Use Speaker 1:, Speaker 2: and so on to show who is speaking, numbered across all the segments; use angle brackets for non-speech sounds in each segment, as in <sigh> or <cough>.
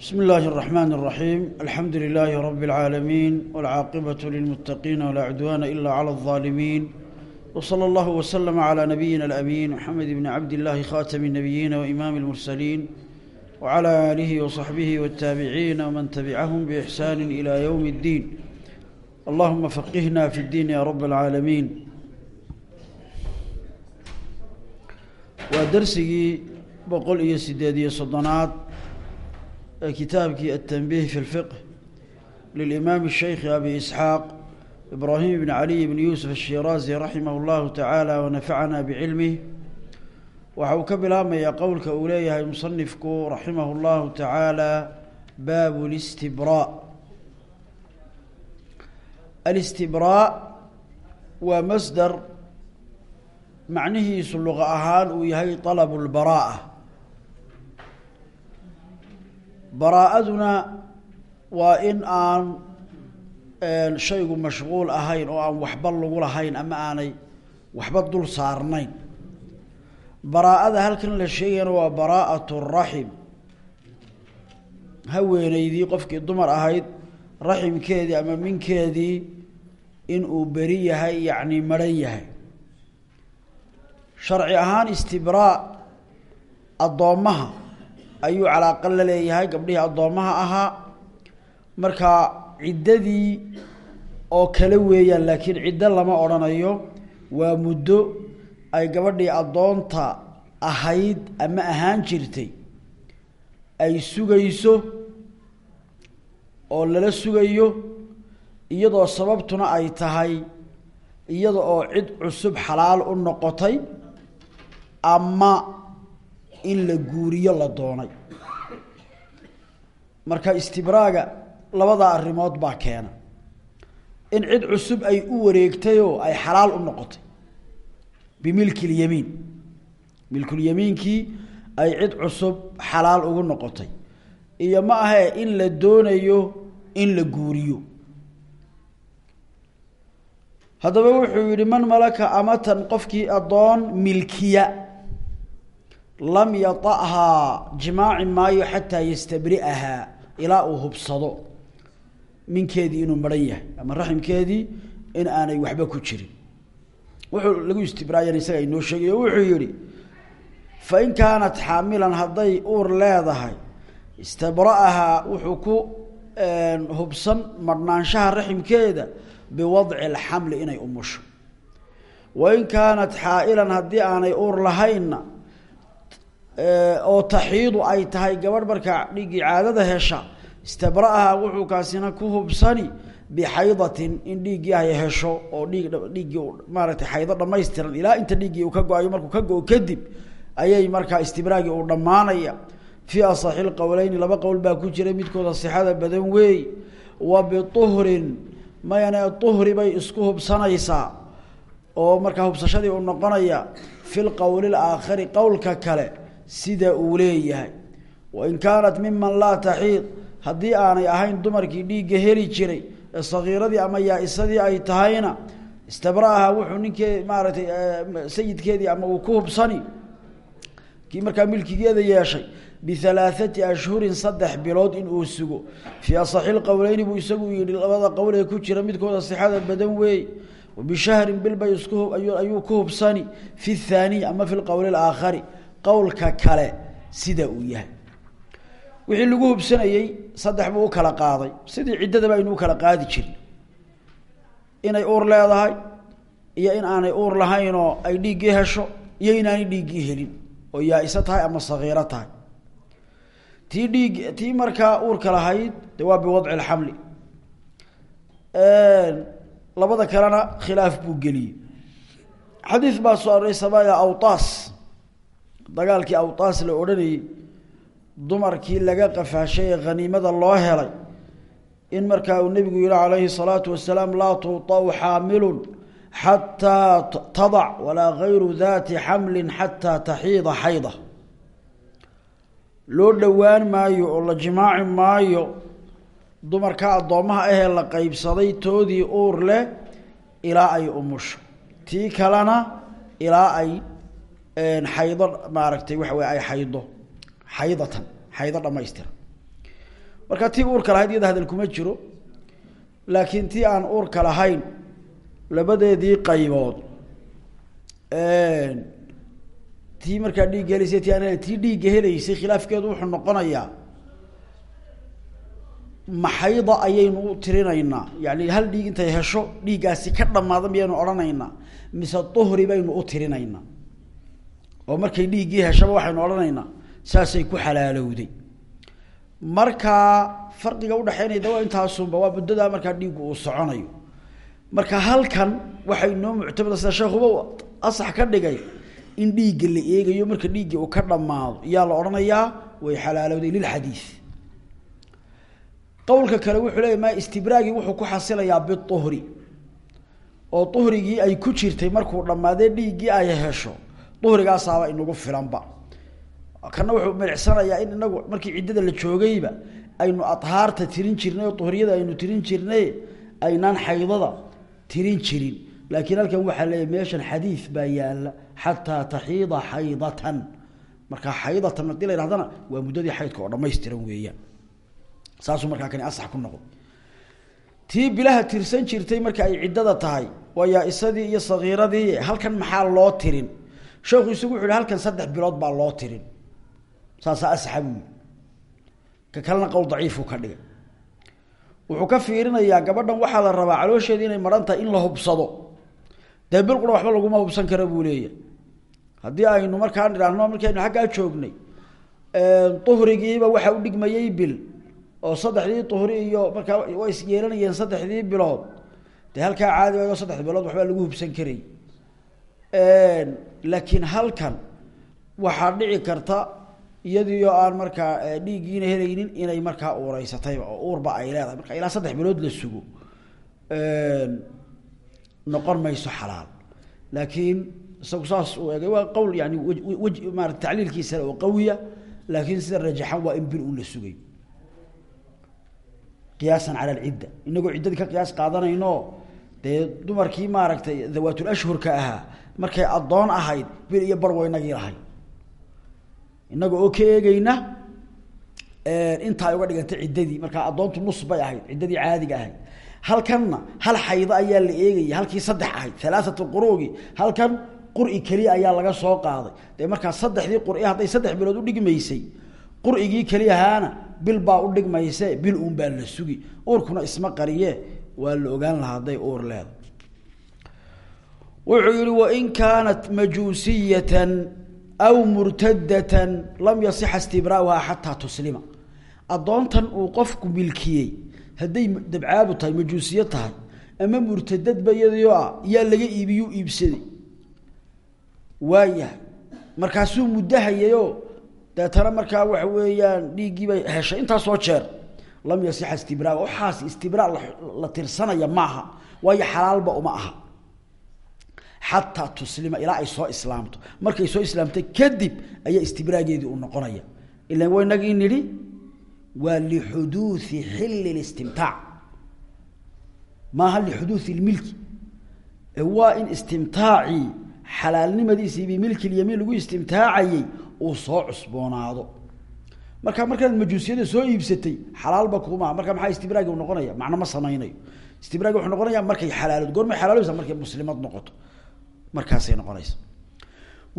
Speaker 1: بسم الله الرحمن الرحيم الحمد لله رب العالمين والعاقبة للمتقين ولا عدوان إلا على الظالمين وصلى الله وسلم على نبينا الأمين محمد بن عبد الله خاتم النبيين وإمام المرسلين وعلى آله وصحبه والتابعين ومن تبعهم بإحسان إلى يوم الدين اللهم فقهنا في الدين يا رب العالمين ودرسي بقول إيه سدادية صدنات kitaabkii التنبيه في الفقه للإمام الشhيخ أبي إسحاaq إبراهيم بن علي بن يوسف الشhيرازي رحimه الله تعالى ونفعنا بعلمه waxa uu ka bilaabmaya qowlka uu leeyahay مصنifku رaحimه الlahu taعaalى bab الاستبراء الاستبراء waa masdر macnihiisu luqa ahaan uu yahay طلب البراءة baraa-aduna waa in aan shaygu mashquul ahayn oo aan waxba lagu lahayn ama aanay waxba dul saarnayn. Baraa-ada halkan la sheegayana waa baraa'at raxim. Haweeneydii qofkii dumar ahayd raximkeedii ama minkeedii inuu beri yahay yacni maran yahay. Sharci ahaan istibraa addoommaha ayuu calaaqa la leeyahay gabdhihii addoommaha ahaa. Marka ciddadii oo kale weeyaan laakiin ciddo lama odhanayo waa muddo ay gabadhii addoonta ahayd ama ahaan jirtay ay sugayso oo lala sugayo iyadoo sababtuna ay tahay iyada oo cid cusub xalaal u noqotay ama in la guuriyo la doonay. Marka istibraaga labada arrimood baa keena. In cid cusub ay u wareegtayoo ay xalaal u noqotay. Bimilki lyamiin milkulyamiinkii ay cid cusub xalaal ugu noqotay. Iyo ma ahee in la doonayo in la guuriyo. Haddaba wuxuu yihi man malaka amatan qofkii addoon milkiya lam yatahaa jimaaci maayo xataa yastabri'ahaa ilaa uu hubsado. Minkeedii inuu maran yahay ama raximkeedii in aanay waxba ku jirin. Wuxuu lagu istibraayan isaga inoo sheegayo wuxuu yihi fain kaanat xaamilan hadday uur leedahay istabra'ahaa wuxuu ku hubsan marhnaanshaha raximkeeda biwadci alxamli inay umusho. Wain kaanat xaa'ilan haddii aanay uur lahaynna oo taxiidu ay tahay gabadh markaa dhiiggii caadada hesha istabra'aha wuxuu kaasina ku hubsani bixaydatin in dhiiggii ay hesho oo dhiig dhiiggii maaragtay xaydo dhamaystiran ilaa inta dhiiggii uu ka go'ayo markuu ka go- kadib ayay markaa istibraagii uu dhammaanaya. Fii asaxi lqowleyni laba qowl baa ku jira midkooda sixada badan weey wa bituhrin mayane tuhri bay isku hubsanaysaa oo markaa hubsashadii uu noqonaya fi lqowli laakhari qowlka kale sida uu leeyahay. Wain kaanat miman laa taxiid haddii aanay ahayn dumarkii dhiigga heli jiray ee sagiiradii ama yaa-isadii ay tahayna istabra'aha wuxuu ninkee maaragtay sayidkeedii ama uu ku hubsani kii markaa milkigeeda yeeshay bihalaathati ashhurin saddex bilood in uu sugo. Fii asaxi lqowleyni buu isagu yihi labada qowl ee ku jira midkooda sixada badan weey. Wabishahrin bil bay isku ayuu ku hubsani fi thaaniy ama fi lqowli alaakhari qowlka kale sida uu yahay. Wixii lagu hubsanayey saddex buu kala qaaday. Sidii ciddadaba aynu kala qaadi jirin inay uur leedahay iyo in aanay uur lahaynoo ay dhiiggii hesho iyo inaanay dhiiggii helin oo yaa-iso tahay ama sagiiro tahay. Tii dhiig tii markaa uurka lahayd de waa biwadci alxamli labada kalena khilaaf buu geliyey. Xadiis baa soo aroray sabaya awtaas dagaalkii awtaas la odhanayey dumarkii laga qafaashay ee loo helay in markaa uu nebigu yihi calayhi salaatu wasalaam laa tuutau xaamilun xataa tadac walaa gayru daati xamlin xataa taxiida xayda. Loo dhowaan maayo oo la jimaaci maayo dumarka addoommaha ahee la qeybsaday toodii uur leh ilaa ay umusho tii kalena ilaa ay xaydo maaragtay waxa wey ay xaydo. Xaydatan xaydo dhamaystiran marka tii uurka lahayd iyada hadal kuma jiro laakiin tii aan uurka lahayn labadeedii qaybood tii markaa dhiigga helaysay ti aan tii dhiigga helaysay khilaafkeedu wuxuu noqonayaa maxayda ayaynu u tirinaynaa yani hal dhiig intay hesho dhiiggaasi ka dhamaada miyaynu odhanaynaa mise duhri baynu u tirinaynaa oo markay dhiiggii heshaba waxaynu odhanaynaa saasay ku xalaalowday. Markaa farqiga udhexeynaya de waa intaasunba waa muddadaa markaa dhiiggu uu soconayo. Marka halkan waxay noo muctamada sida sheekuba asax ka dhigay in dhiigga la eegayo marka dhiiggii uu ka dhamaado iyaa la odhanayaa way xalaalowday lilxadiid qowlka kale wuxuu leeya ma istibraagii wuxuu ku xasilayaa biuhri oo uhrigii ay ku jirtay markuu dhammaadee dhiiggii ay hesho uhrigaasaaba inagu filanba. Kana wuxuu milicsanayaa in inagu markii ciddada la joogayba aynu adhaarta tirin jirnay oo uhriyada aynu tirin jirnay aynaan xaydada tirin jirin. Laakiin halkan waxaa leeya meeshan xadiid baa yaalla xataa taxiida xaydatan. Markaa xaydatan haddii la yhahdana waa muddadii xaydka oo dhamaystiran weeyaan. Saasuu markaa kani asax ku noqdo tii bilaha tirsan jirtay marka ay ciddada tahay waa yaa-isadii iyo sagiiradii halkan maxaa loo tirin sheekhu isagu wuxu yhi halkan saddex bilood baa loo tirin. Saasaa asaxa buui ka kalena qowl daciifuu ka dhigay. Wuxuu ka fiirinayaa gabadhan waxaa la rabaa caloosheeda inay maran in la hubsado. Dee bil qura waxba laguma hubsan kara buu leeya haddii aynu markaa idhaahno markaynu xaggaa joognay uhrigiiba waxa u dhigmayey bil oo saddexdii uhri iyo markaa way is yeelanayeen saddexdii bilood. Dee halkaa caadi o saddex bilood waxbaa lagu hubsan karay laakiin halkan waxaa dhici karta iyadiio aan markaa dhiiggiina helaynin inay markaa uureysatayba oo uurba ay leedahay. Marka ilaa saddex bilood la sugo noqon mayso xalaal. Laakiin isagu saas uu waa qowl yani wj maarata tacliilkiisana oo qawiya laakiin sida rajaxan waa in bil un la sugay. Qiyaasan cala alcidda. Inagoo ciddadii ka qiyaas qaadanayno dumarkii maaragtay dawaatul ashhurka ahaa markay addoon ahayd bil iyo bar waynagii lahay inaga oo inta ay uga dhigantay ciddadii markaa addoontu nus bay ahayd ciddadii caadiga ahayd. Halkanna hal xaydo ayaa la eegaya halkii saddex ahayd alaaatu qurugi halkan quri keliya ayaa laga soo qaaday. Dee markaa saddexdii quri hadday saddex bilood udhigmaysay qur'igii keliyahaana bil baa udhigmayse bil uun baa la sugi. Uurkuna isma qariye waa la ogaan lahaa hadday uur leeda wuxuu yihi wain kaanat majuusiyatan aw murtadatan lam yasixa istibraauha xataa tuslima. Addoontan uu qofku milkiyey hadday dabcaabu tahay majuusiye tahay ama murtadadba iyadoo ah yaa laga iibiyuu iibsaday waayahay markaasuu muddahayayo deetana markaa waxa weeyaan dhiiggiibay heshay. Intaasoo jeer lam yasixa istibraa waxaas istibraa la tirsanaya maaha waayo xalaalba uma aha xataa tuslima ilaa ay soo islaamto. Markay soo islaamtay kadib ayaa istibraageedii uu noqonaya. Ilan wa inagii nidhi waa lixuduui xilli listimtaac maaha lixuduui lmilki waa in istimtaacii xalaalnimadiisii bimilkilyamiin lagu istimtaacayey uu soo cusboonaado. Marka markaad majuusiyada soo iibsatay xalaalba kumaa marka maxaa istibraagi noqonaya? Macno ma samaynayo. Istibraagi wuxuu noqonaya markay xalaalood goormay xalaalooysa markay muslimad noqoto markaasay noqonaysa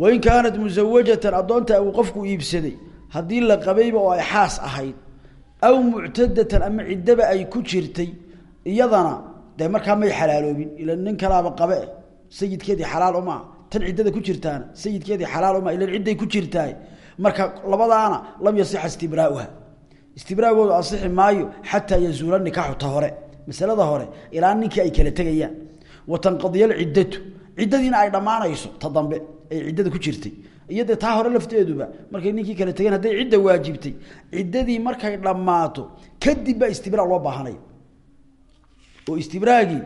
Speaker 1: wain kaanat musawajatan addoonta uu qofku iibsaday haddii la qabayba oo ay xaas ahayd aw muctadatan ama ciddaba ay ku jirtay iyadana dee markaa may xalaaloobin ila nin kalaaba qabe sayidkeedii xalaal uma tan ciddada ku jirtaana sayidkeedii xalaal uma ila cidday ku jirtaay marka labadaana lam yasixa istibraauha istibraagoodu asixi maayo xataa yazuula nikaaxu ta masalada hore ilaa ninkii ay kala tegayaan. Wa tanqadiya alciddatu ciddadiina ay dhammaanayso ta dambe ay ciddada ku jirtay. Iyo taa hore lafteeduba markay ninkii kala tegeen hadday cidda waajibtay ciddadii markay dhammaato kadib baa istibraa loo baahanaya. Oo istibraagii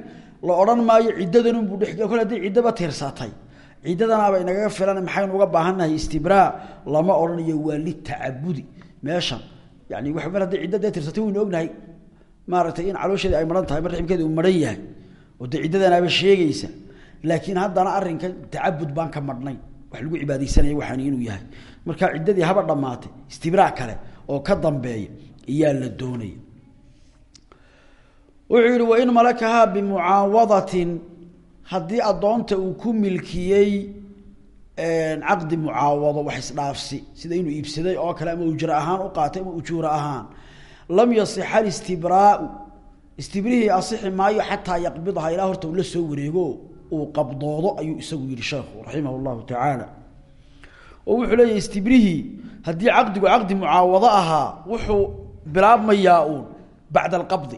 Speaker 1: la odhan maayo ciddadanunbuu dhe kole hadday ciddaba tirsatay ciddadanaaba inagaga filan maxaynu uga baahannahay istibraa lama odhanayo waa litacabudi meeshan yani wa mar hadday cidda tirsatay waynu ognahay. Maaragtay in caloosheeda ay maran tahay mar raximkeeda uu maran yahay. Oo dee ciddadanaaba sheegaysa laakiin haddana arrinka tacabud baan ka madhnayn wax lagu cibaadaysanaya waxaan inuu yahay. Marka ciddadii haba dhammaatay istibraa kale oo ka dambeeya iyaa la doonaya wuxuu yihi wain malakahaa bimucaawadatin haddii addoonta uu ku milkiyey caqdi mucaawado wax isdhaafsi sida inuu iibsaday oo kale ama ujra ahaan u qaatay ama ujuura ahaan. Lam yasixa alistibraau istibrihii asixi maayo xataa yaqbidha ilaa la soo wareego uu qabdoodo ayuu isagu yihi sheekhu raximah llahu tacaala. Oo wuxuu leeyahy istibrihii haddii caqdigu caqdi mucaawado ahaa wuxuu bilaabmayaa uun bacda alqabdi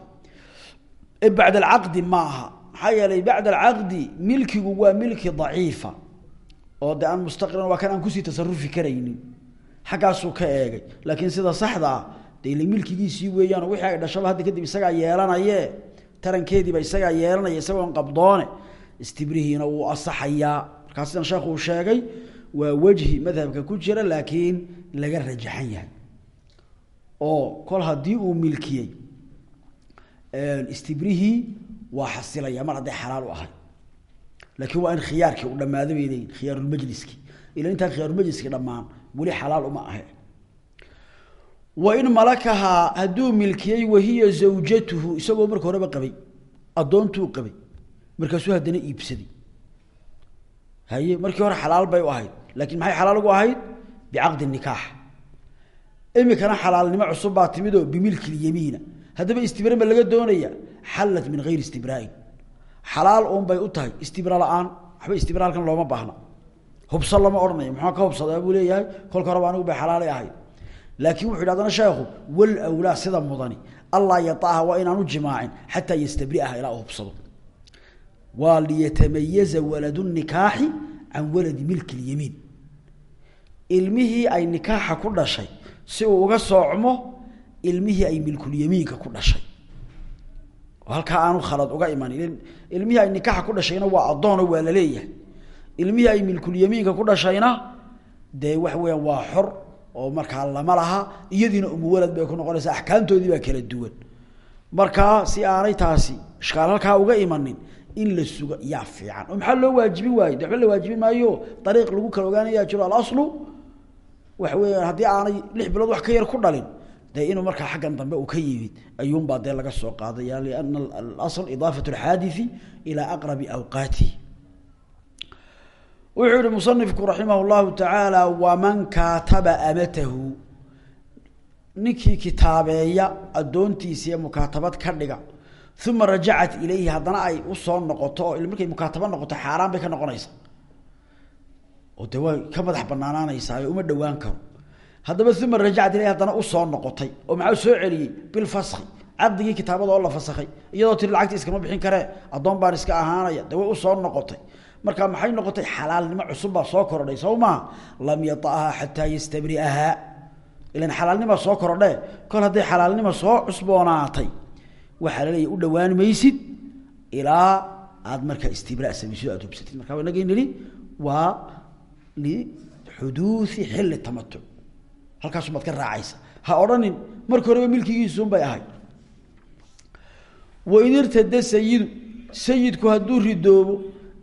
Speaker 1: e bacda alcaqdi maxaa yeelay bacda alcaqdi milkigu waa milki daciifa. Oo de aan mustaqilin waa kan aan ku sii tasarufi karaynin. Xaggaasuu ka eegay. Laakiin sida saxda ah de milkigiisii weeyaan wixii dhashaba hadda kadib isagaa yeelanaye tarankeediiba isagaa yeelanaya isagoon qabdoone istibrihiina wuu asaxayaa markaa sidan uu sheegay waa wejhi madhabka ku jira laakiin laga rajaxan yahay. Oo kol haddii uu milkiyey istibrihii waa xasilaya mar hadday xalaal u ahay laakiin waa in khiyaarkii u dhamaado bay leeyihiin khiyaarulmajliski ila intaan khiyaarulmajliski dhammaan weli xalaal uma ahe. Wain malakahaa hadduu milkiyey wahiya zawjatuhu isagoo marka horeba qabay addoontuu qabay markaasuu haddana iibsaday. Haye markii hore xalaal bay u ahayd laakiin maxay xalaal ugu ahayd? Bicaqdi nikaax. Imikana xalaalnimo cusub baa timidoo bimilki lyamiina haddaba istibre ma laga doonaya xallat min gayri istibraain. Xalaal uun bay u tahay istibra la'aan. Waxba istibra halkan looma baahna. Hubsa lama odhanayo muxuu ka hubsadaa buu leeyahay? Kolka horeba anigu bay xalaalay ahayd. Laakiin wuxu yidhi sheekhu wal awlaa sida mudani. Allaa yataha waa inaanu jimaacin xataa yastabriaha ilaa hubsado waa liyatamayaza waladu nikaaxi can waladi milki lyamiin ilmihii ay nikaaxa ku dhashay si uu uga soocmo ilmihii ay milkulyamiinka ku dhashay. Halkaa aanu khalad uga iman ilmihii ay nikaaxa ku dhashayna waa addoono waa la leeyahay. Ilmihii ay milkulyamiinka ku dhashayna dee waxa weeyaan waa xor oo markaa lama laha iyadiina umuwalad bay ku noqonaysaa axkaamtoodii baa kala duwan. Markaa si aanay taasi ishkaal halkaa uga imanin in la sugo yaa fiican. Maxaa loo waajibin waayo de la waajibin maayo? Dariiq lagu kala ogaanayaa jiro alaslu waxa weeyaan haddii aanay lix bilood wax ka yar ku dhalin dee inuu markaa xaggan dambe uu ka yimid ayuunbaa dee laga soo qaadaya liana alasl idaafat alxaadii ilaa aqrabi awqaatihi wuxuu yihi musanifku raximah llahu tacaala waman kaataba amatahu. Ninkii kitaabeeya addoontiisa mukaatabad ka dhiga uma rajacat ilayhi haddana ay u soo noqoto oo markay mukaataba noqoto xaaraan bay ka noqonaysa oo de ka madax banaanaanaysaa uma dhowaan karo. Haddaba uma rajacat ilayhi haddana u soo noqotay oo maxaa soo celiyey? Bilfaski caqdigii kitaabada oo la fasakhay iyadoo tiri lacagta iskama bixin karee addoon baan iska ahaanaya. De way u soo noqotay. Marka maxay noqotay? Xalaalnimo cusub baa soo korodhay soo maha lam yaahaa xataa yastabriahaa ilan xalaalnima soo korodhe? Kol hadday xalaalnima soo cusboonaatay waxaa la leeyahy u dhowaan maysid ilaa aad markaa istibra samaysid aad hubsatid. Marka inagii nihi waa lixuduui xilli tamatuc halkaasubaad ka raacaysa. Ha odhanin marka horeba milkigiisuunbay ahayd wain irtada sayidu sayidku hadduu ridoobo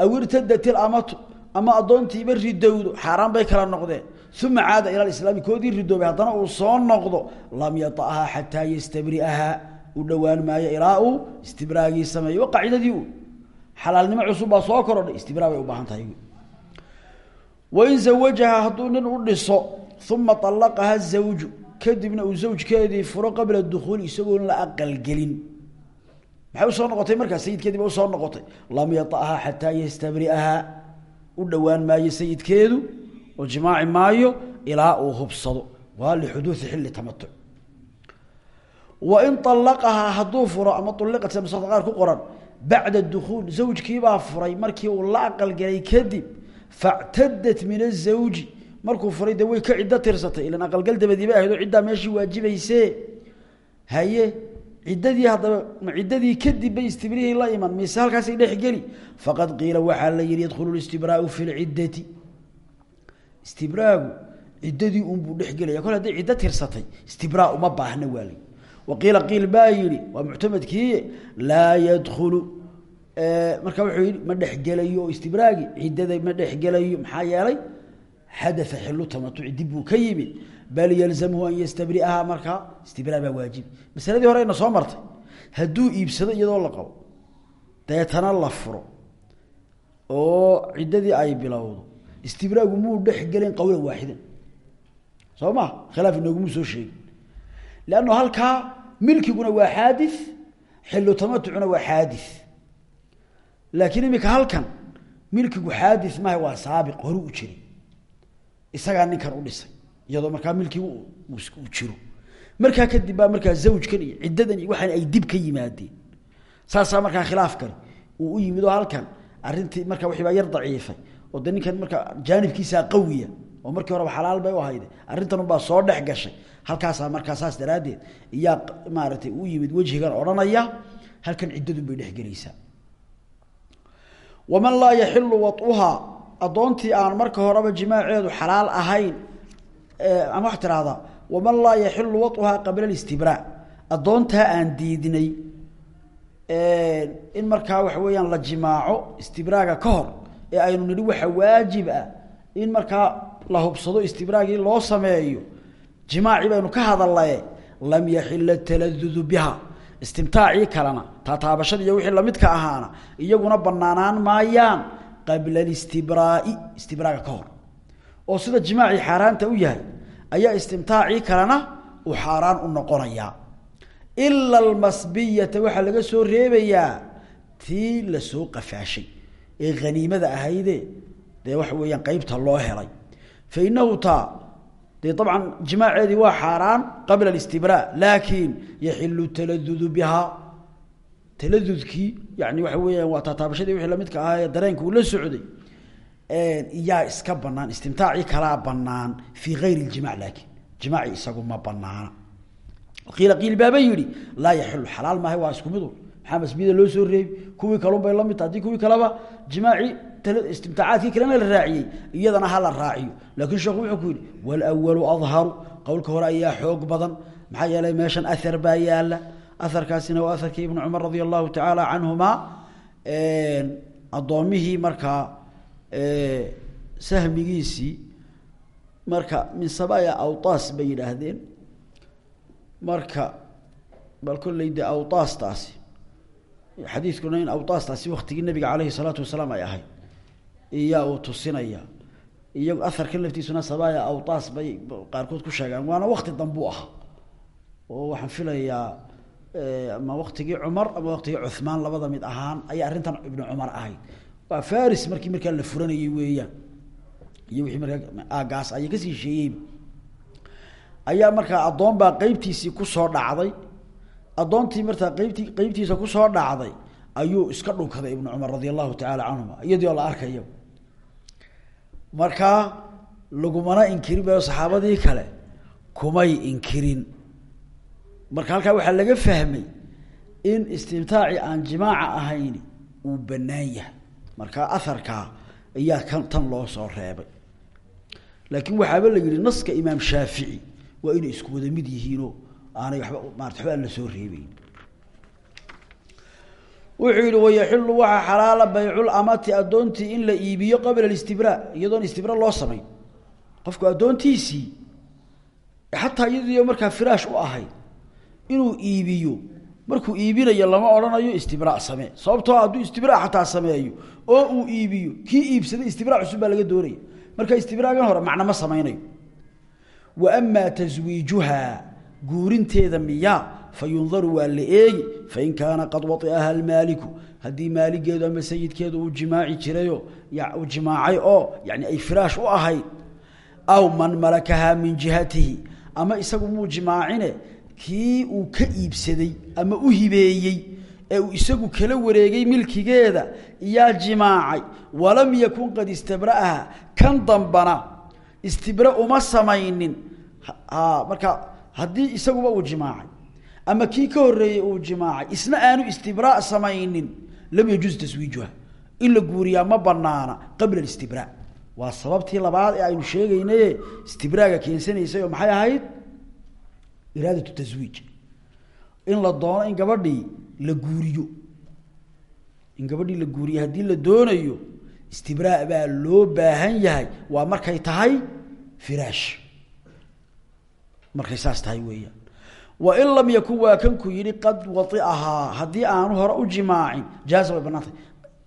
Speaker 1: aw irtadat ilamatu ama addoontiiba ridowdo xaaraan bay kala noqdeen. Uma caada ila islaami koodii ridoobay haddana uu soo noqdo lam yaahaa xataa yastabriahaa u dhowaan maayo ilaa uu istibraagii sameeyo qaacidadii u. Xalaalnimo cusub baa soo korodhay istibraa bay u baahan tahay. Wain zawajaha hadduu nin u dhiso uma allaqaha zawju kadibna uu zawjkeedii furo qabla dukuuli isagoon la aqalgelin. Maxay u soo noqotay markaa? Sayidkeediiba u soo noqotay. Lam yaahaa xataa yastabriahaa u dhowaan maayo sayidkeedu oo jimaaci maayo ilaa uu hubsado. Waa lixuduui xilli tamatuc wain allaqahaa hadduu furo ama ulliqat sida nusakda qaar ku qoran bacda dukuul zawjkiibaa furay. Markii uu la aqalgelay kadib factadat min azawji markuu furay dee way ka ciddo tirsatay. Ilan aqalgal dabadiiba ahayd oo ciddaa meeshii waajibayse haye ciddadii haddaba ciddadii kadib bay istibrihii la iman. Mise halkaasay dhexgeli faqad qiila waxaa la yihi yadkhulu listibraau fi lciddati istibraagu ciddadii unbuu dhexgelaya kol hadday ciddo tirsatay istibraa uma baahna waali waqiila qiil baa yihi waa muctamadkiiye laa marka wuxuu yihi ma dhexgelayo oo istibraagi. Ciddada ma dhexgelayo maxaa yeelay xadaa xilu tamatuci dib buu ka yimid. Bal yalzamhu an yastabriahaa. Markaa istibraa baa waajib. Masaladii hore ayna soo martay. Hadduu iibsado iyadoo la qabo deetana la furo oo ciddadii ay bilowdo istibraagu muu dhex gelin qawlan waaxidan. Soo ma? Khilaaf inoogumuu soo sheegin. Leanno halkaa milkiguna waa xaadi xillu tamatucuna waa xaadi laakiin imika halkan milkigu xaadi maaha waa saabiq horu u jiray isagaa ninkan u dhisay iyadoo markaa milkigu uu jiro. Markaa kadib baa markaa zawjkan iyo ciddadan iyo waxaan ay dib ka yimaadeen. Saasaa markaa khilaafkani uu u yimid oo halkan arrintii markaa wixii baa yar daciifay oo de ninkan markaa jaanibkiisaa qawiya oo markii horeba xalaal bay u ahayd. Arrintan unbaa soo dhex gashay. Halkaasaa markaa saas daraaddeed iyaa maaragtay u yimid wejhigan odhanaya halkan ciddadunbay dhexgelaysaa waman laa yaxilu waduhaa addoontii aan marka horeba jimaaceedu xalaal ahayn ama waxa waman laa yaxilu waduhaa qabla alistibraa addoontaa aan diidnay in markaa waxa weeyaan la jimaaco istibraaga ka hor ee aynu nidhi waxa waajib ah in markaa la hubsado istibraagii loo sameeyo. Jimaaci baynu ka hadallaye lam yaxila taladudu biha. Istimtaacii kalena taataabashada iyo wixii lamidka ahaana iyaguna banaanaan maayaan qabla alistibraai istibraaga ka hor. Oo sida jimaacii xaaraanta u yahay ayaa istimtaacii kalena uu xaaraan u noqonayaa ila almasbiyata waxaa laga soo reebayaa tii la soo qafaashay. Ee haniimada ahayde dee waxa weeyaan qeybta loo helay fa inahu taa dee dabcan jimaaceedii waa xaaraan qabla alistibraa laakiin yaxilu taladudu bihaa. Taladudkii yani waxa weeyaan waa taataabashadii wixii lamidka ahaa ee dareenka uu la socday iyaa iska banaan istimtaacii kalaa banaan fii gayri ljimac laakiin jimaaci isagu ma banaana qiila qiil baaba yidhi laa yaxilu xalaal maahay waa isku midu maxaa masbiyada loo soo reebi kuwii kalun bay la mid taha haddii kuwii kaleba jimaaci istimtaacaadkii kalena la raaciyey iyadana ha la raaciyo. Laakiin sheekhu wuxuu ku yidhi walawalu adharu. Qowlka hore ayaa xoog badan. Maxaa yeelay meeshan ahar baa yaalla aharkaasina waa aharkii ibnu cumar radia allahu tacaala canhuma addoomihii markaa sahmigiisii marka min sabaya awtaas bay yidhaahdeen. Marka bal kolley dee awtaastaasi xadiidkuna in awtaastaasi waktigii nabiga caleyhi salaatu wasalaam ay ahayd. Iyaa uu tusinaya. Iyo aharkan laftiisuna sabaya awtaas bay qaarkood ku sheegaan waana wakti dambuu ah. Oo waxaan filayaa ama waktigii cumar ama waktigii cuhmaan labada mid ahaan ayay arrintan ibnu cumar ahayd. Waa faris markii markaa la furanayey weeyaan. Iyo wixii markaa aagaas ayay ka sii sheeyeyba ayaa markaa addoon baa qeybtiisii ku soo dhacday addoontii markaa qeybtii qeybtiisa ku soo dhacday ayuu iska dhunkaday ibnu cumar radia allahu tacaala canhuma iyadii oo la arkaya markaa lagumana inkirin bayo saxaabadii kale kumay inkirin. Marka halkaa waxaa laga fahmay in istimtaaci aan jimaaca ahayni uu bannaan yahay. Marka aharkaa ayaa kan tan loo soo reebay. Laakiin waxaaba la yihi naska imaam shaafici waa inay isku wada mid yihiinoo aanay waba maarata waxba aan la soo reebeyn wuxuu yihi wayaxilu waxaa xalaala bayculamati addoontii in la iibiyo qabla alistibraa iyadoon istibra loo samayn. Qofku addoontiisii xataa iyadiyo markaa firaash u ahayd inuu iibiyo markuu iibinayo lama odhanayo istibraa samee. Sababtoo hadduu istibraa xataa sameeyo oo uu iibiyo kii iibsaday istibraa cusub baa laga doonaya. Marka istibraagan hore macno ma samaynayo. Wa amaa taswiijuhaa guurinteeda miyaa fa yundaru waa la eegi fain kaana qad waiaha almaaliku haddii maaligeedu ama sayidkeedu uu jimaaci jirayo uu jimaacay oo yani ay firaash u ahayd aw man malakahaa min jihatihi ama isagu muu jimaacine kii uu ka iibsaday ama u hibeeyey ee uu isagu kala wareegay milkigeeda iyaa jimaacay walam yakun qad istabra'aha kan dambana istibra uma samaynin marka haddii isaguba uu jimaacay ama kii ka horeeyey uu jimaacay isna aanu istibraa samaynin lam yajuuz taswiijuha in la guuriyaa ma banaana qabla istibraa waa sababtii labaad ee aynu sheegaynaye istibraaga keensanaysay oo maxay ahayd? Iraadatu taswiij. In la doono in gabadhii la guuriyo. In gabadhii la guuriyo haddii la doonayo istibraa baa loo baahan yahay. Waa markay tahay firaash markay saas tahay weeyaan. Wain lam yakun waa kanku yihi qad waiahaa haddii aanu hore u jimaacin jaaza way banaantay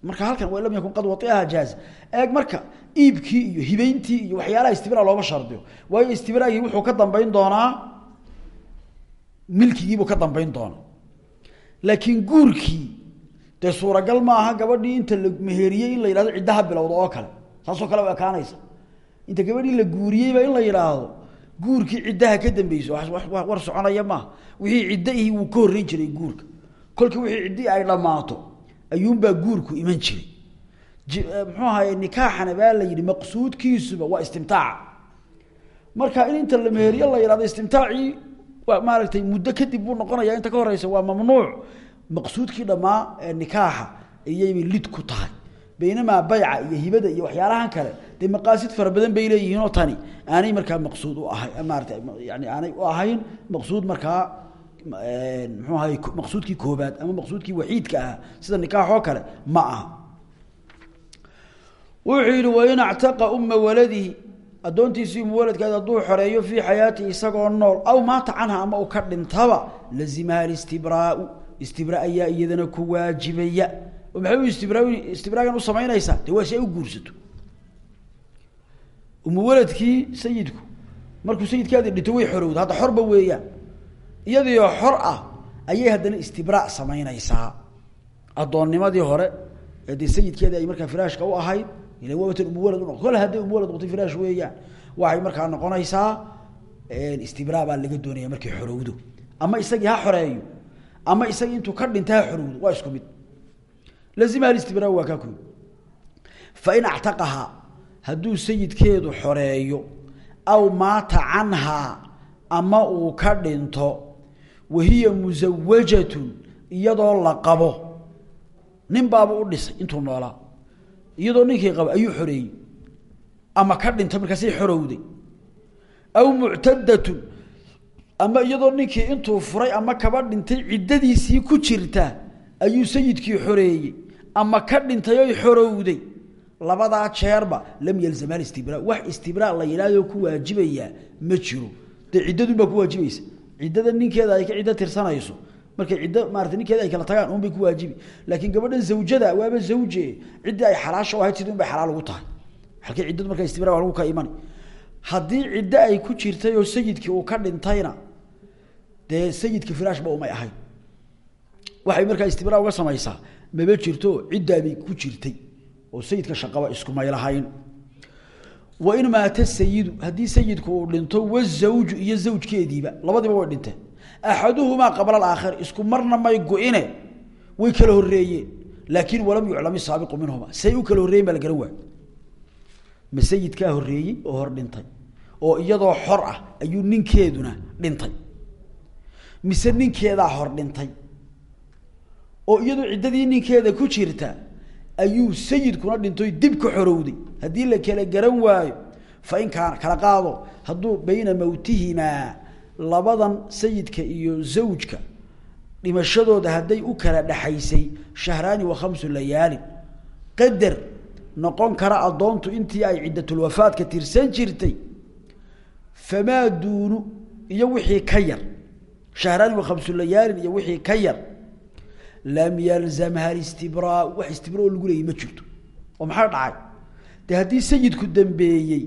Speaker 1: marka halkan wain lam yakun qad waiahaa jaaza eeg marka iibkii iyo hibeyntii iyo waxyaalaha istibra looma shardiyo. Waayo istibraagii wuxuu ka dambeyn doonaa milkigiibuu ka dambeyn doonaa. Laakiin guurkii dee suuragal maaha gabadhii inta la meheriyey in la yidhahdo ciddaha bilowda oo kale. Saasoo kale u ekaanaysa inta gabadhii la guuriyeyba in la yidhaahdo guurkii ciddaha ka dambeyso war soconaya maaha wixii ciddahii wuu ka horreyn jiray guurka. Kolkii wixii ciddii ay dhammaato ayuunbaa guurku iman jiray. Muxuu ahaye nikaaxana baa la yidhi maqsuudkiisuba waa istimtaaca marka in inta la meheriyo la yidhahdo istimtaacii waa maaragtay muddo kadib buu noqonaya inta ka horeysa waa mamnuuc. Maqsuudkii dhammaa ee nikaaxa iyaybay lid ku tahay baynamaa bayca iyo hibada iyo waxyaalahan kale dee maqaasid fara badan bay leeyihiinoo tani aanay markaa maqsuud u ahay maarata yani aanay u ahayn maqsuud markaa muxuu ahay maqsuudkii koobaad ama maqsuudkii waxiidka ahaa sida nikaax oo kale ma aha wuxuu yidhi wain actaqa uma waladihi addoontiisii uma waladkeed hadduu xoreeyo fii xayaatihi isagoo nool aw maata canha ama uu ka dhintaba lazimaha alistibraau istibra ayaa iyadana ku waajibaya oo maxay u istibraa istibraagan u samaynaysaa? Waa si u guursato. Uma waladkii sayidku markuu sayidkaadii dhinto way xorowda. Hadda xorba weeyaan. Iyadiioo xor ah ayay haddana istibraa samaynaysaa. Addoonnimadii hore ee dee sayidkeedii ay markaa firaashka u ahayd ila waatan umuwalad unoq kol hadday umuwalad noqotay firaash weeyaan waxay markaa noqonaysaa istibraa baa laga doonaya markay xorowdo. Ama isagii ha xoreeyo ama isagii intuu ka dhintay ha xorowdo waa isku mid lazimaha istibraa waa kaa kuyi fain actaqahaa hadduu sayidkeedu xoreeyo aw maata canhaa ama uu ka dhinto wahiya musawajatun iyadoo la qabo nin baaba u dhisay intuu noolaa iyadoo ninkii qaba ayuu xoreeyey ama ka dhintay markaasay xorowday aw muctadatun ama iyadoo ninkii intuu furay ama kaba dhintay ciddadiisii ku jirta ayuu sayidkii xoreeyey ama ka dhintay oy xorowday. Labadaa jeerba lam yalzama istibraa wax istibraa la yidhaahdo ku waajibayaa ma jiro. Dee ciddadunbaa ku waajibaysa. Ciddada ninkeeda ay ka ciddo tirsanayso. Markay ciddo maarata ninkeeda ay kala tagaan un bay ku waajibi. Laakiin gabadhan zawjada waaba zawje. Ciddii ay xalaasha ahayd sidii un bay xalaal ugu tahay. Halkii ciddadu markaa istibraa waa lagu ka imani haddii ciddo ay ku jirtay oo sayidkii uu ka dhintayna dee sayidka firaashba umay ahayn waxay markaa istibraa uga samaysaa maba jirto ciddaabay ku jirtay oo sayidka shaqaba iskumay lahayn. Wain maata sayidu haddii sayidku uu dhinto wazawju iyo zawjkeediiba labadiiba way dhinteen. Axaduhumaa qabla alaakhir isku marna may go-ine way kala horreeyeen. Laakiin walam yuclam isaabiqu minhuma say u kala horreeyen baa la garan waayo ma sayidkaa horreeyey oo hor dhintay oo iyadoo xor ah ayuu ninkeeduna dhintay. Mise ninkeedaa hor dhintay oo iyadoo ciddadii ninkeeda ku jirta ayuu sayidkuna dhintoy dib ka xorowday. Haddii la kala garan waayo fa in kaana kala qaado hadduu bayna mowtihimaa labadan sayidka iyo zawjka dhimashadooda hadday u kala dhaxaysay shahraani wa khamsu layaalin qadar noqon kara addoontu intii ay ciddatulwafaadka tirsan jirtay famaa duunu iyo wixii ka yar. Shahraani wa khamsu layaalin iyo wixii ka yar lam yalzamha istibraa wax istibraa oo lagu leeyay ma jirto oo maxaa dhacay dee haddii sayidku dambeeyey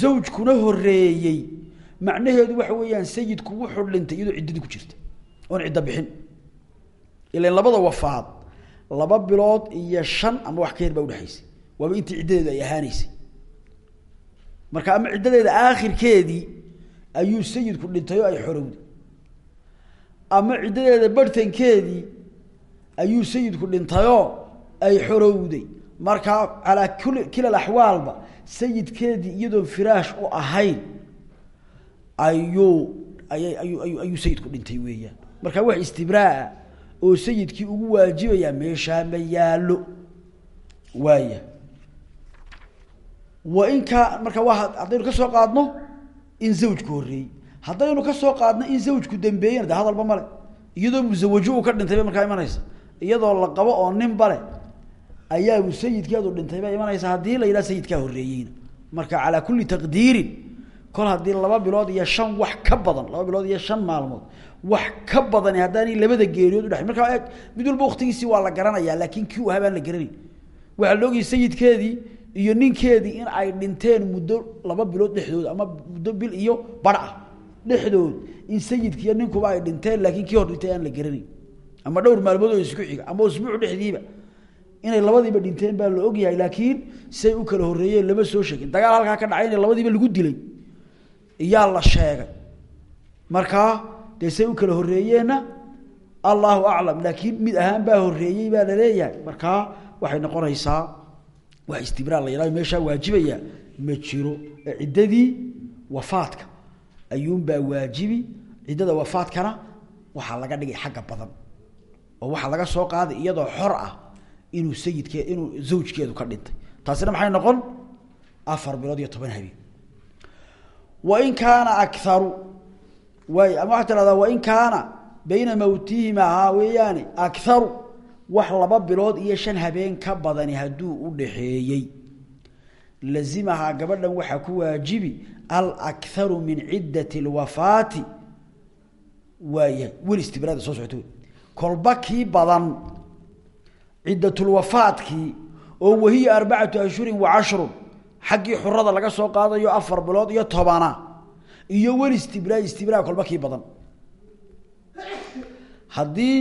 Speaker 1: zawjkuna horeeyey macnaheedu waxa weeyaan sayidku wuxuu dhintay iyadoo ciddadii ku jirta oon ciddo bixin ilan labada wafaad laba bilood iyo shan ama wax ka yar baa udhexaysay waaba intii ciddadeedu ay ahaaneysay marka ama ciddadeeda aakhirkeedii ayuu sayidku dhintay oo ay xorowday ama ciddadeeda barhtankeedii ayuu sayidku dhintayoo ay xorowday. Markaa calaa kuli kila axwaalba sayidkeedii iyadoon firaash u ahayn ayuu ayay ayuu ayu ayuu sayidku dhintay weeyaan. Marka wax istibraa oo sayidkii ugu waajibayaa meeshaa ma yaallo waaya wa in kaa marka waa haddaynu ka soo qaadno in zawjku horreeyey. Haddaynu ka soo qaadno in zawjku dambeeyena de hadalba male iyadoo musawajo uu ka dhintay bay markaa imanaysa iyadoo la qabo oo nin ayaa sayidkeedu dhintay. Bay imanaysa haddii la yidhaha sayidkaa horreeyeyna. Marka calaa kulli taqdiirin kol haddii laba bilood iyo shan wax ka badan laba bilood iyo shan maalmood wax ka badani haddaanay labada geeriyood udhe markaa eeg mid walba waktigiisii waa la garanayaa laakin kii u baan la garanayn waxaa la sayidkeedii iyo ninkeedii in ay dhinteen muddo laba bilood dhexdood ama muddo bil iyo bar ah. Dhexdood in sayidkiiyo ninkuba ay dhinteen laakiin kii hor dhintay aan la garanayn ama dhowr maalmood oo isku xiga ama usbuuc dhexdiiba. Inay labadiiba dhinteen baa la ogyahay laakiin say u kala horreeyeen lama soo sheegin. Dagaal halkaa ka dhacay in labadiiba lagu dilay. Iyaa la sheegay. Markaa dee say u kala horreeyeenna allahu aclam. Laakiin mid ahaan baa horreeyey baa la leeyahay. Markaa waxay noqonaysaa wax istibraar la yidhahdo meeshaa waajibaya ma jiro. Ciddadii wafaadka ayuunbaa waajibi. Ciddada wafaadkana waxaa laga dhigay xagga badan oo waxaa laga soo qaaday iyadoo xor ah inuu sayidkee inuu zawjkeedu ka dhintay. Taasina maxay noqon? Afar bilood iyo toban habeen. Wain kaana akaru way ama waxaa tirahdaa wain kaana bayna mawtihima haa weeyaane akaru wax laba bilood iyo shan habeen ka badani hadduu u dhaxeeyey. Lazimahaa gabadhan waxaa ku waajibi alakharu min ciddati lwafaati waaya weli istibraada soo socota kolba kii badan ciddatulwafaadkii oo wahiya arbacatu ashhurin wa cashrun xaggii xurada laga soo qaadayo afar bilood iyo tobana iyo weli istibraa istibraa kolba kii badan. Haddii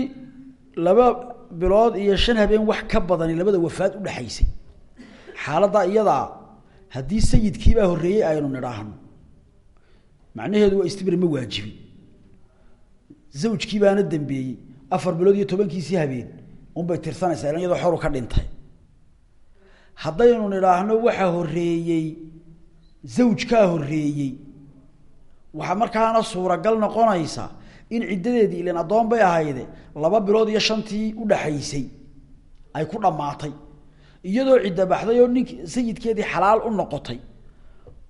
Speaker 1: laba bilood iyo shan habeen wax ka badani labada wafaad udhexaysay xaaladdaa iyadaa haddii sayidkiibaa horreeyey aynu nidhaahno macnaheedu waa istibra ma waajibin zawjkii baana dambeeyey afar bilood iyo tobankiisii habeen unbay tirsanaysaa ilan iyadoo xoru ka dhintay. Haddaynu nidhaahno waxaa horreeyey zawjkaa horreeyey. Waxaa markaana suuragal noqonaysa in ciddadeedii ilan addoon bay ahayde laba bilood iyo shantii udhaxaysay ay ku dhammaatay. Iyadoo cidda baxday oo nink sayidkeedii xalaal u noqotay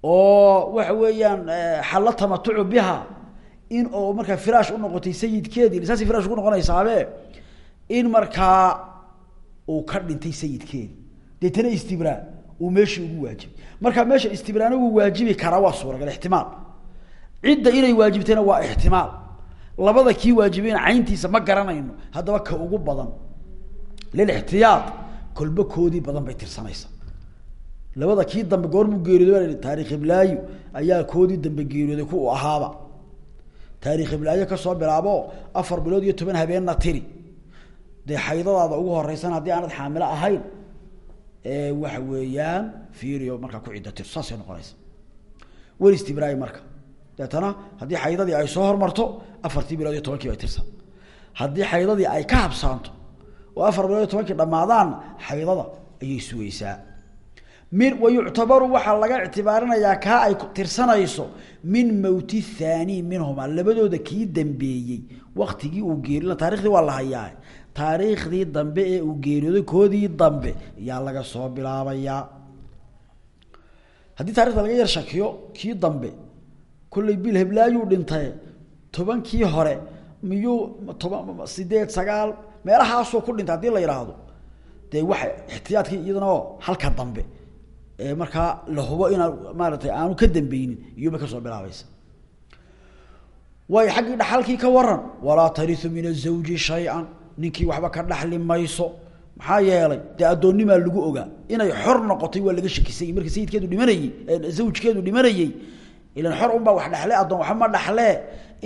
Speaker 1: oo waxa weeyaan xallo tamatucu biha in oo markaa firaash u noqotay sayidkeedii saasay firaash ugu noqonaysaabe in markaa uu ka dhintay sayidkeedii. Deetana istibraa uu meeshii ugu waajibay markaa meesha istibraana wuu waajibi karaa waa suuragal ixtimaal. Cidda inay waajibtayna waa ixtimaal. Labada kii waajibayna cayntiisa ma garanayno. Haddaba ka ugu badan. Lilixtiyaad kolba koodii badan bay tirsanaysaa. Labada kii dambe goormuu geeriyooday taarikh iblaayo ayaa koodii dambe geeriyooday ku ahaaba taarikh iblaayo ka soo bilaabo afar bilood iyo toban habeenna tiri. Dee xaydadaada ugu horeysan haddii aanad xaamilo ahayn waxa weeyaan fiiriyo markaa ku ciddo tir saasay noqonaysa. Weli istibraay marka. Deetana haddii xaydadii ay soo hormarto afartii bilood iyo tobankii bay tirsan haddii xaydadii ay ka habsaanto oo afar bilood iyo tobankii dhammaadaan xaydada ayay sugaysaa min wayuctabaru waxaa laga ictibaarinayaa kaa ay tirsanayso min mawti thaani minhumaa labadooda kii dambeeyey waktigii uu geeriyo taarikhdii waa la hayaa taariikhdii dambe ee uu geeriyooday koodii dambe yaa laga soo bilaabayaa. Haddii taarikhda laga yar shakiyo kii dambe kollay bil heblaayuu dhintay tobankii hore miyuu sideed sagaal meelahaasoo ku dhintay haddii la yidhaahdo dee waxa ixtiyaadkii iyadana oo halka dambe markaa la hubo inaan maaratay aanu ka dambeynin iyuba ka soo bilaabaysa waayo xaggii dhaxalkii ka waran walaa tariu min azawji shay-an waxba ka dhaxli mayso. Maxaa yeelay dee lagu ogaa inay xor noqotay waa laga shakisay markii sayidkeedu dhimanayey zawjkeedu dhimanayey ilan xor unbaa wax dhexle addoon waxba ma dhaxlee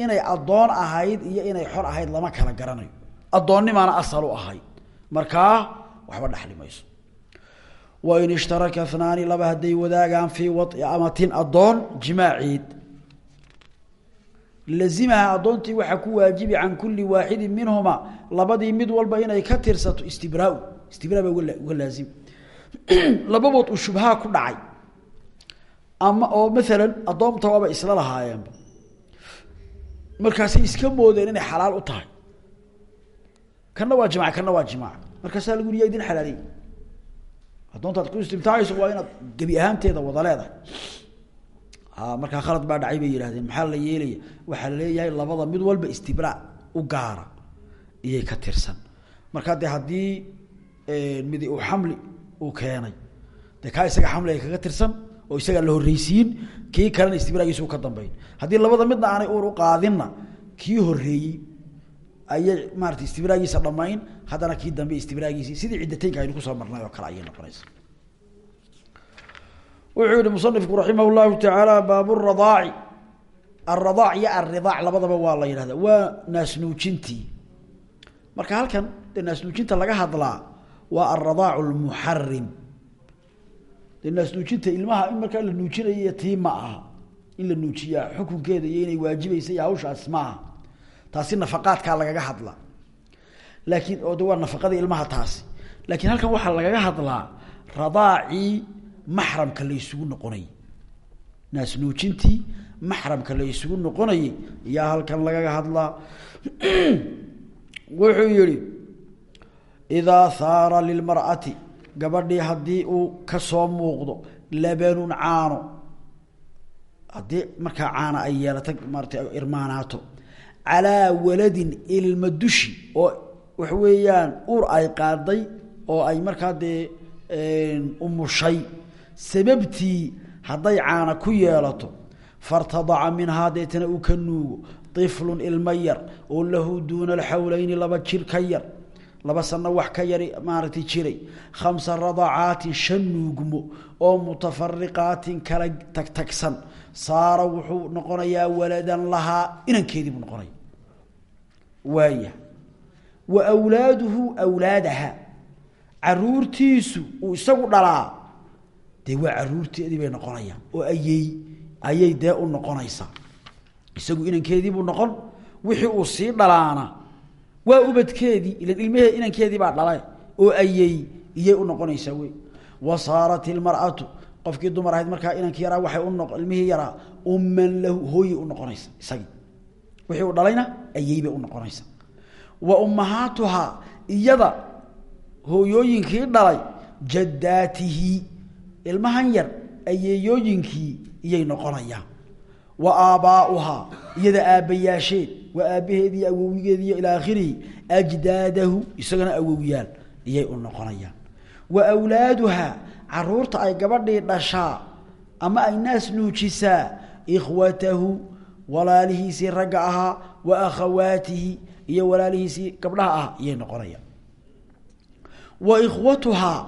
Speaker 1: inay addoon ahayd iyo inay xor ahayd lama kala garanayo. Addoonnimaana asal u ahayd. Markaa waxba dhaxli mayso wain ishtaraka naani laba hadday wadaagaan fii waci amatin addoon jimaaciid lazimaha addoontii waxaa ku waajibi can kuli waaxidi minhuma labadii mid walba inay ka tirsato istibraa istibraa baa uga laazim. <clears throat> Lababood uu shubhaa ku dhacay. Ama oo maalan addoonta waaba isla lahaayeenba markaasay iska moodeen inay xalaal u tahay. Kana waa jimac addoontaad ku istimtaacayso waa inaad gebi ahaanteeda wada leedahay. Markaa khalad baa dhacay bay yidhahdeen maxaa la yeelaya? Waxaa la leeyahay labada mid walba istibraa u gaara iyay ka tirsan. Markaa dee haddii midi uu xamli uu keenay dee kaa isaga xamli ay kaga tirsan oo isagaa la horreysiin kii kalena istibraagiisu ka dambeyn haddii labada midna aanay uur u qaadinna kii horeeyey ayay maarata istibraagiisa dhamayn haddana kii dambe istibraagiisii sidii ciddateynka aynu ku soo marnay oo kale ayay noqonaysa. Wuxuu yihi musanifku raximah llahu tacaala baabu radaaci alradaac iyo alridaac labadaba waa la yidhahda waa naasnuujintii. Marka halkan dee naasnuujinta laga hadlaa waa alradaacu lmuxarim dee naasnuujinta ilmaha in markaa la nuujinayo tii ma aha. In la nuujiyaa xukunkeeda iyo inay iyo hawshaas ma taasi nafaqaadkaa lagaga hadlaa laakiin oo de waa nafaqada ilmaha taasi. Laakiin halkan waxaa lagaga hadlaa radaacii maxramka la isugu noqonayay naasnuujintii maxramka la isugu noqonayay ayaa halkan lagaga hadlaa. <clears throat> Wuxuu yihi idaa haara lilmar'ati gabadhii haddii uu ka soo muuqdo labanun caano. Haddii markaa caana ay yeelato maarata irmaanaato. Calaa waladin ilma dushi oo waxa weeyaan uur ay qaaday oo ay markaa dee umushay sababtii hadday caana ku yeelato fartadaca minhaa deetana uu ka nuugo. Iflun ilma yar oo lahu duuna alxawleyni laba jir ka yar. Laba sano wax ka yari maaragtay jiray. Khamsa radacaatin shan nuugmo oo mutafariqaatin kala tagtagsan. Saara wuxuu noqonayaa waladan lahaa. Inankeedii buu noqonaya. Waaya wa wlaaduhu wlaadaha caruurtiisu uu isagu dhalaa. Dee waa caruurteedii bay noqonayaan. Oo ayey ayay dee u noqonaysaa. Isagu inankeediibuu noqon wixii uu sii dhalaana waa ubadkeedii ilan ilmahee inankeedii baa dhalay oo ayey iyay u noqonaysaa wey. Wa saarat ilmar'atu qofkii dumar ahayd markaa inankii yaraa waxay uno ilmihii yaraa umman lahu hooyey u noqonaysa isagii. Wixii uu dhalayna ayey bay u noqonaysa wa ummahaatuhaa iyada hooyooyinkii dhalay jaddaatihi ilmahan yar ayeeyooyinkii iyay noqonayaan. Wa aabbaauhaa iyada aabbayaasheed waa aabbaheed iyo awowigeed iyo ilaa akhirihi ajdaadahu isagana awowyaal iyay u noqonayaan. Wa awlaaduhaa carruurta ay gabadhii dhashaa ama ay naas nuujisaa ikhwatahu walaalihiisii ragga ahaa wa akhawaatihi iyo walaalihiisii gabdhaha ah iyay noqonayaan wa ikhwatuhaa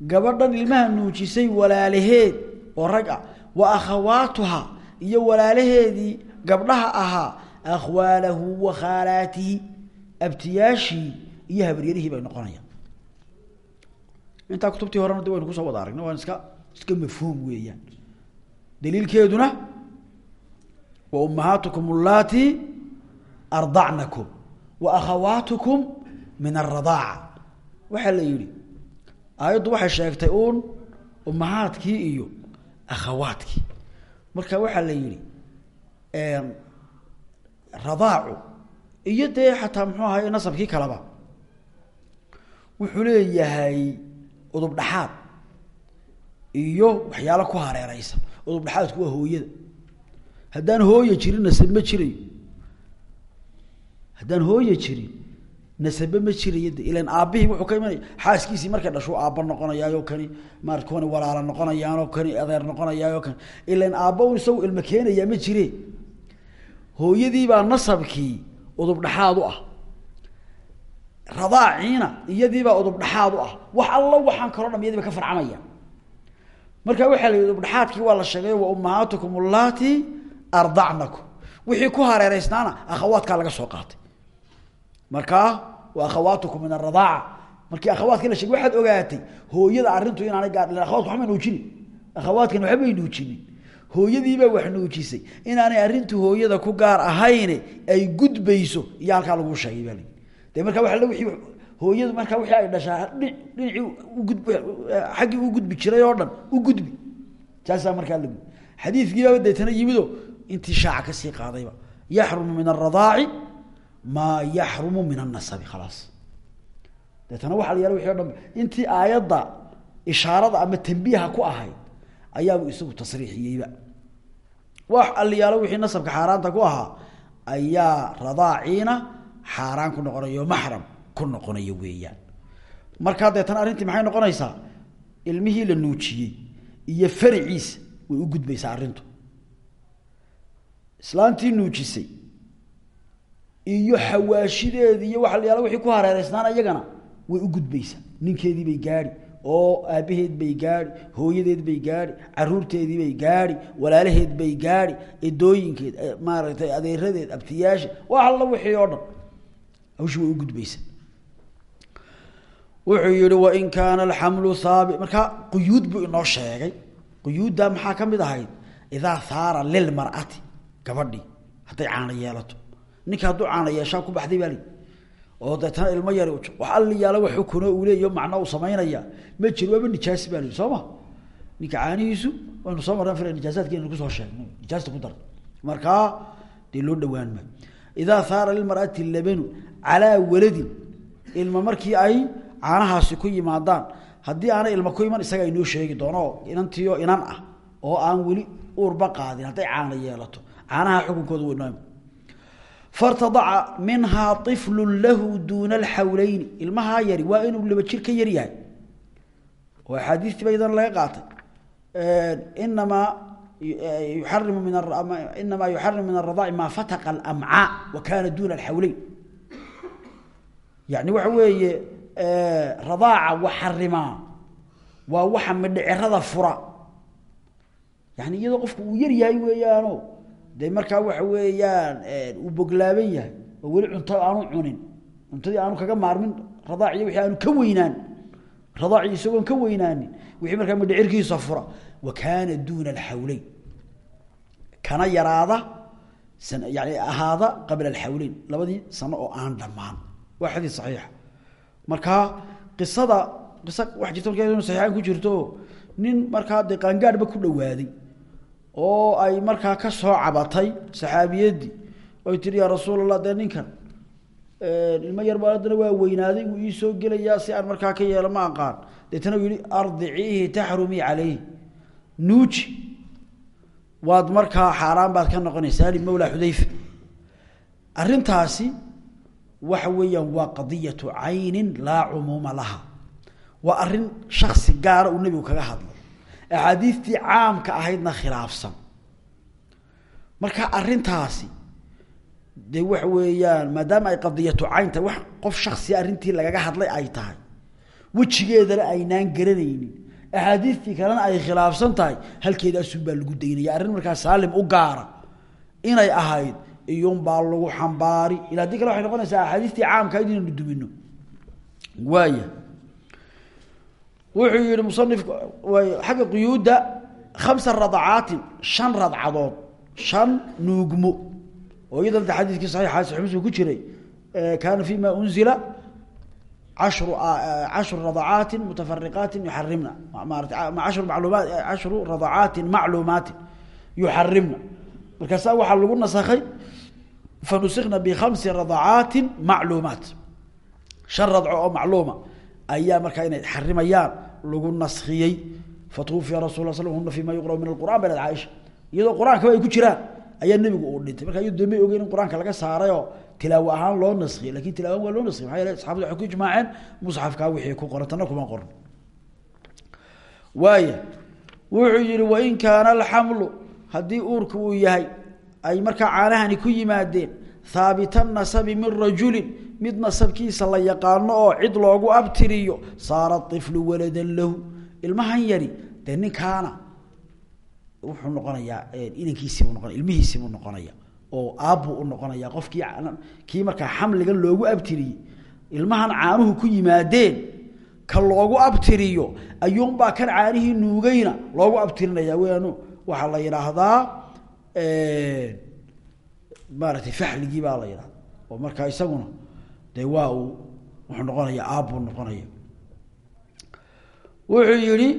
Speaker 1: gabadhan ilmaha nuujisay walaalaheed oo rag ah. Wa akhawaatuha iyo walaalaheedii gabdhaha ahaa akhwaalahu wa khaalaatihi abtiyaashii iyo habaryarihii bay noqonayaan intaa kutubtii horena de waynu ku soo wada aragna waan iska iska mafhuum weeyaan. Daliilkeeduna wa ummahaatukum allatii ardacnakum wa akhawaatukum min aradaaca waxaa la yidhi aayaddu waxay sheegtay uun ummahaadkii iyo akhawaadkii marka waxaa la yidhi radaacu iyo dee xataa muxuu ahay nasabkii kaleba wuxuu leeyahay udub dhaxaad iyo waxyaalo ku hareereysa udub dhaxaadku waa hooyada haddaan hooye jirin nasab ma jirayo haddaan hooye jirin nasabe ma jirayo de ilan wuxuu ka imanaya xaaskiisii markay dhashuu aabba noqonayaayo kani maarata kuwani walaala kani adeer noqonayaayoo kani ilan aabba un isagu ilmo keenayaa ma jire. Hooyadiibaa nasabkii udub dhaxaad u ah. Radaaciina iyadiibaa udub dhaxaad u ah. Wax alla waxaan kaloo dham iyadiiba ka farcamaya. Marka waxaa la udub dhaxaadkii waa la sheegay wa ummahaatukum allaati ardacnakum. Wixii ku hareereysnaana akhawaadkaa laga soo qaatay markaa wa akhawaatukum min aradaaca markii akhawaadkii la waxaad ogaatay hooyada arrintu inaanay gaar akhawaadku waxbay nuujinin. Akhawaadkan waxbay nuujinin. Hooyadiibaa wax nuujisay. Inaanay arrintu hooyada ku gaar ahayne ay gudbayso iyo halkaa sheegay baa lii de markaa waa l wiii hooyadu markaa wixii ay dhashaa dhinacii ugudb xaggii u gudbi jiray oo dhan u gudbi. Taasaa markaa lagu xadiidkiibaaba deetana yimido intii shaaca ka sii qaadayba. Yaxrumu min aradaaci maa yaxrumu min anasabi khalaas. Deetana waxa la yaalla wixi dhan intii aayadda ishaarada ama tambiiha ku ahayd ayaabu isagu tasriixiyeyba. Wax aliyaalo wixii nasabka xaaraanta ku ahaa ayaa radaaciina xaaraan ku noqonayo maxram ku noqonayo weeyaan. Markaa deetana arrintii maxay noqonaysaa? Ilmihii la nuujiyey iyo fariciisa way u gudbaysaa arrintu. Islaantii nuujisay iyo xawaashideedii iyo waxa la yaalla wixii ku hareereysnaan iyagana way u gudbaysaa. Ninkeedii bay gaadhi oo aabbaheed bay gaadhi hooyadeed bay gaadhi caruurteedii bay gaadhi walaalaheed bay gaadhi edooyinkeed maaragtay adeeradeed abtiyaasha wax alla wixii oo dhan hawshii way u gudbaysaa. Wuxuu yihi wain kaana alxamlu haabi markaa quyuud buu inoo sheegay. Quyuuddaa maxaa ka mid ahayd? Idaa haara lilmar'ati gabadhii hadday caano yeelato ninka hadduu caano yeeshaa ku baxday baa oo deetana ilmo yari wax alli yaalla wax xukuno uu leeyaho macno uu samaynaya. Ma jiro waaba nijaasi baa li soo ma? Ninka caanihiisu waynu soo marran fila nijaasaadkeena ku soo nijaasta ku dar. Markaa dee loo dhawaan maayo idaa haara lilmar'ati labanu calaa waladin ilma markii ay caanahaasi ku yimaadaan haddii aanay ilma ku iman isaga inoo sheegi doono inantiio inan ah oo aan weli uurba qaadin hadday caano yeelato. Caanaha xukunkooda weynoo fartadaca minhaa iflu lahu duuna alxawleyni ilmahaa yari waa inuu laba jir ka yar yahay. Oo axaadiistii ba idan laga qaatay. Inamaa yuxarimu min inamaa yuxarimu min aradaaci maa fataqa alamcaa wa kaana duuna alxawleyn yani waxa weeye radaaca waxarimaa waa waxa midhicirada fura. Yani iyadoo qofku uu yar yahay weeyaano dee markaa waxa weeyaan uu boglaaban yahay oo weli cunto aanu cunin. Cuntadii aanu kaga maarmin radaaciy wixii aanu ka weynaan. Radaaci isagoon ka weynaanin. Wixii markaa midhicirkiisa fura. Wa kaana duuna alxawleyn kana yaraada yani ahaada qabla alxawleyn labadii sano oo aan dhammaan. Waa xadiis saxiixa markaa qisada qisa wax jirta marka saxiixaan ku jirto nin markaa dee ku dhawaaday oo ay markaa ka soo cabatay saxaabiyaddii oy tihi yaa rasuul allah dee ninkan ilmo yar baa haddana waa weynaaday wuu ii soo gelayaa si aan markaa ka yeelo ma aqaan. Deetana uu yihi ardiciihi taxrumii calayhi. Nuuji waad markaa xaaraan baad ka noqonaysaa ali mawla xudayfa. Arrintaasi waxa weeyaan waa qadiyatu caynin laa cumuuma laha. Waa arrin shaksi gaara uu nebigu kaga hadlay axaadiistii caamka ahaydna khilaafsan. Marka arrintaasi dee waxa weeyaan maadaama ay qadiyatu cayn tahay wax qof shaksiya arrintii lagaga hadlay ay tahay. Wejigeedana aynaan garanaynin. Axaadiistii kalena ay khilaafsan tahay halkeedaasun baa lagu daynaya. Arrin markaa saalim u gaara inay ahayd iyuunbaa lagu xambaari. Ila haddii kale waxay noqonaysaa axaadiistii caamka inaynu dumino waaya wuxuu yihi musanifku xagga quyuudda khamsa radacaatin shan radcadood shan nuugmo. Oo iyadana de xadiiskii saxiixa saxi muslim ku jiray kaana fi ma unzila ashru cashru radacaatin mutafariqaatin yuxarimna maarata ashru macluumaat cashru radacaatin macluumaatin yuxarimna markaasaa waxaa lagu nasakhay fanusikna bikhamsi radacaatin macluumaat. Shan radco oo ayaa markaa inay xarimayaan lagu naskiyey fatuufiya rasul sl huna fima yuqra'u min alqur'an bay caaisha iyadoo qur'aankaba ay ku jiraan ayaa nebigu uu dhintay. Marka iyado damay ogeyn in qur'aanka laga saarayoo tilaawo ahaan loo naskiyey laakiin tilaawan waa loo naskiyey maxaa yeele saxabadu waxay ku ijmaaceen musxafkaa wixii ku qoran kuma qoran waaya wuxuu yihi wain kaana alxamlu haddii uurka uu yahay ay markaa caanahani ku yimaadeen haabita nasabi min rajulin mid nasabkiisa la yaqaano oo cid loogu abtiriyo saara iflu waladan lahu. Ilmahan yari dee ninkaana wuxuu noqonayaa inankiisiibuu noqonaya ilmihiisiibuu noqonaya oo aabbuu u noqonaya qofkii kii markaa xamligan loogu abtiriyey. Ilmahan caanuhu ku yimaadeen ka loogu abtiriyo ayuunbaa kan caanihii nuugayna loogu abtirinaya weanu waxaa la yidhaahdaa maaratay faxligii baa la yidhahda oo markaa isaguna dee waa uu wuxuu noqonaya aabbuu noqonaya wuxuu yihi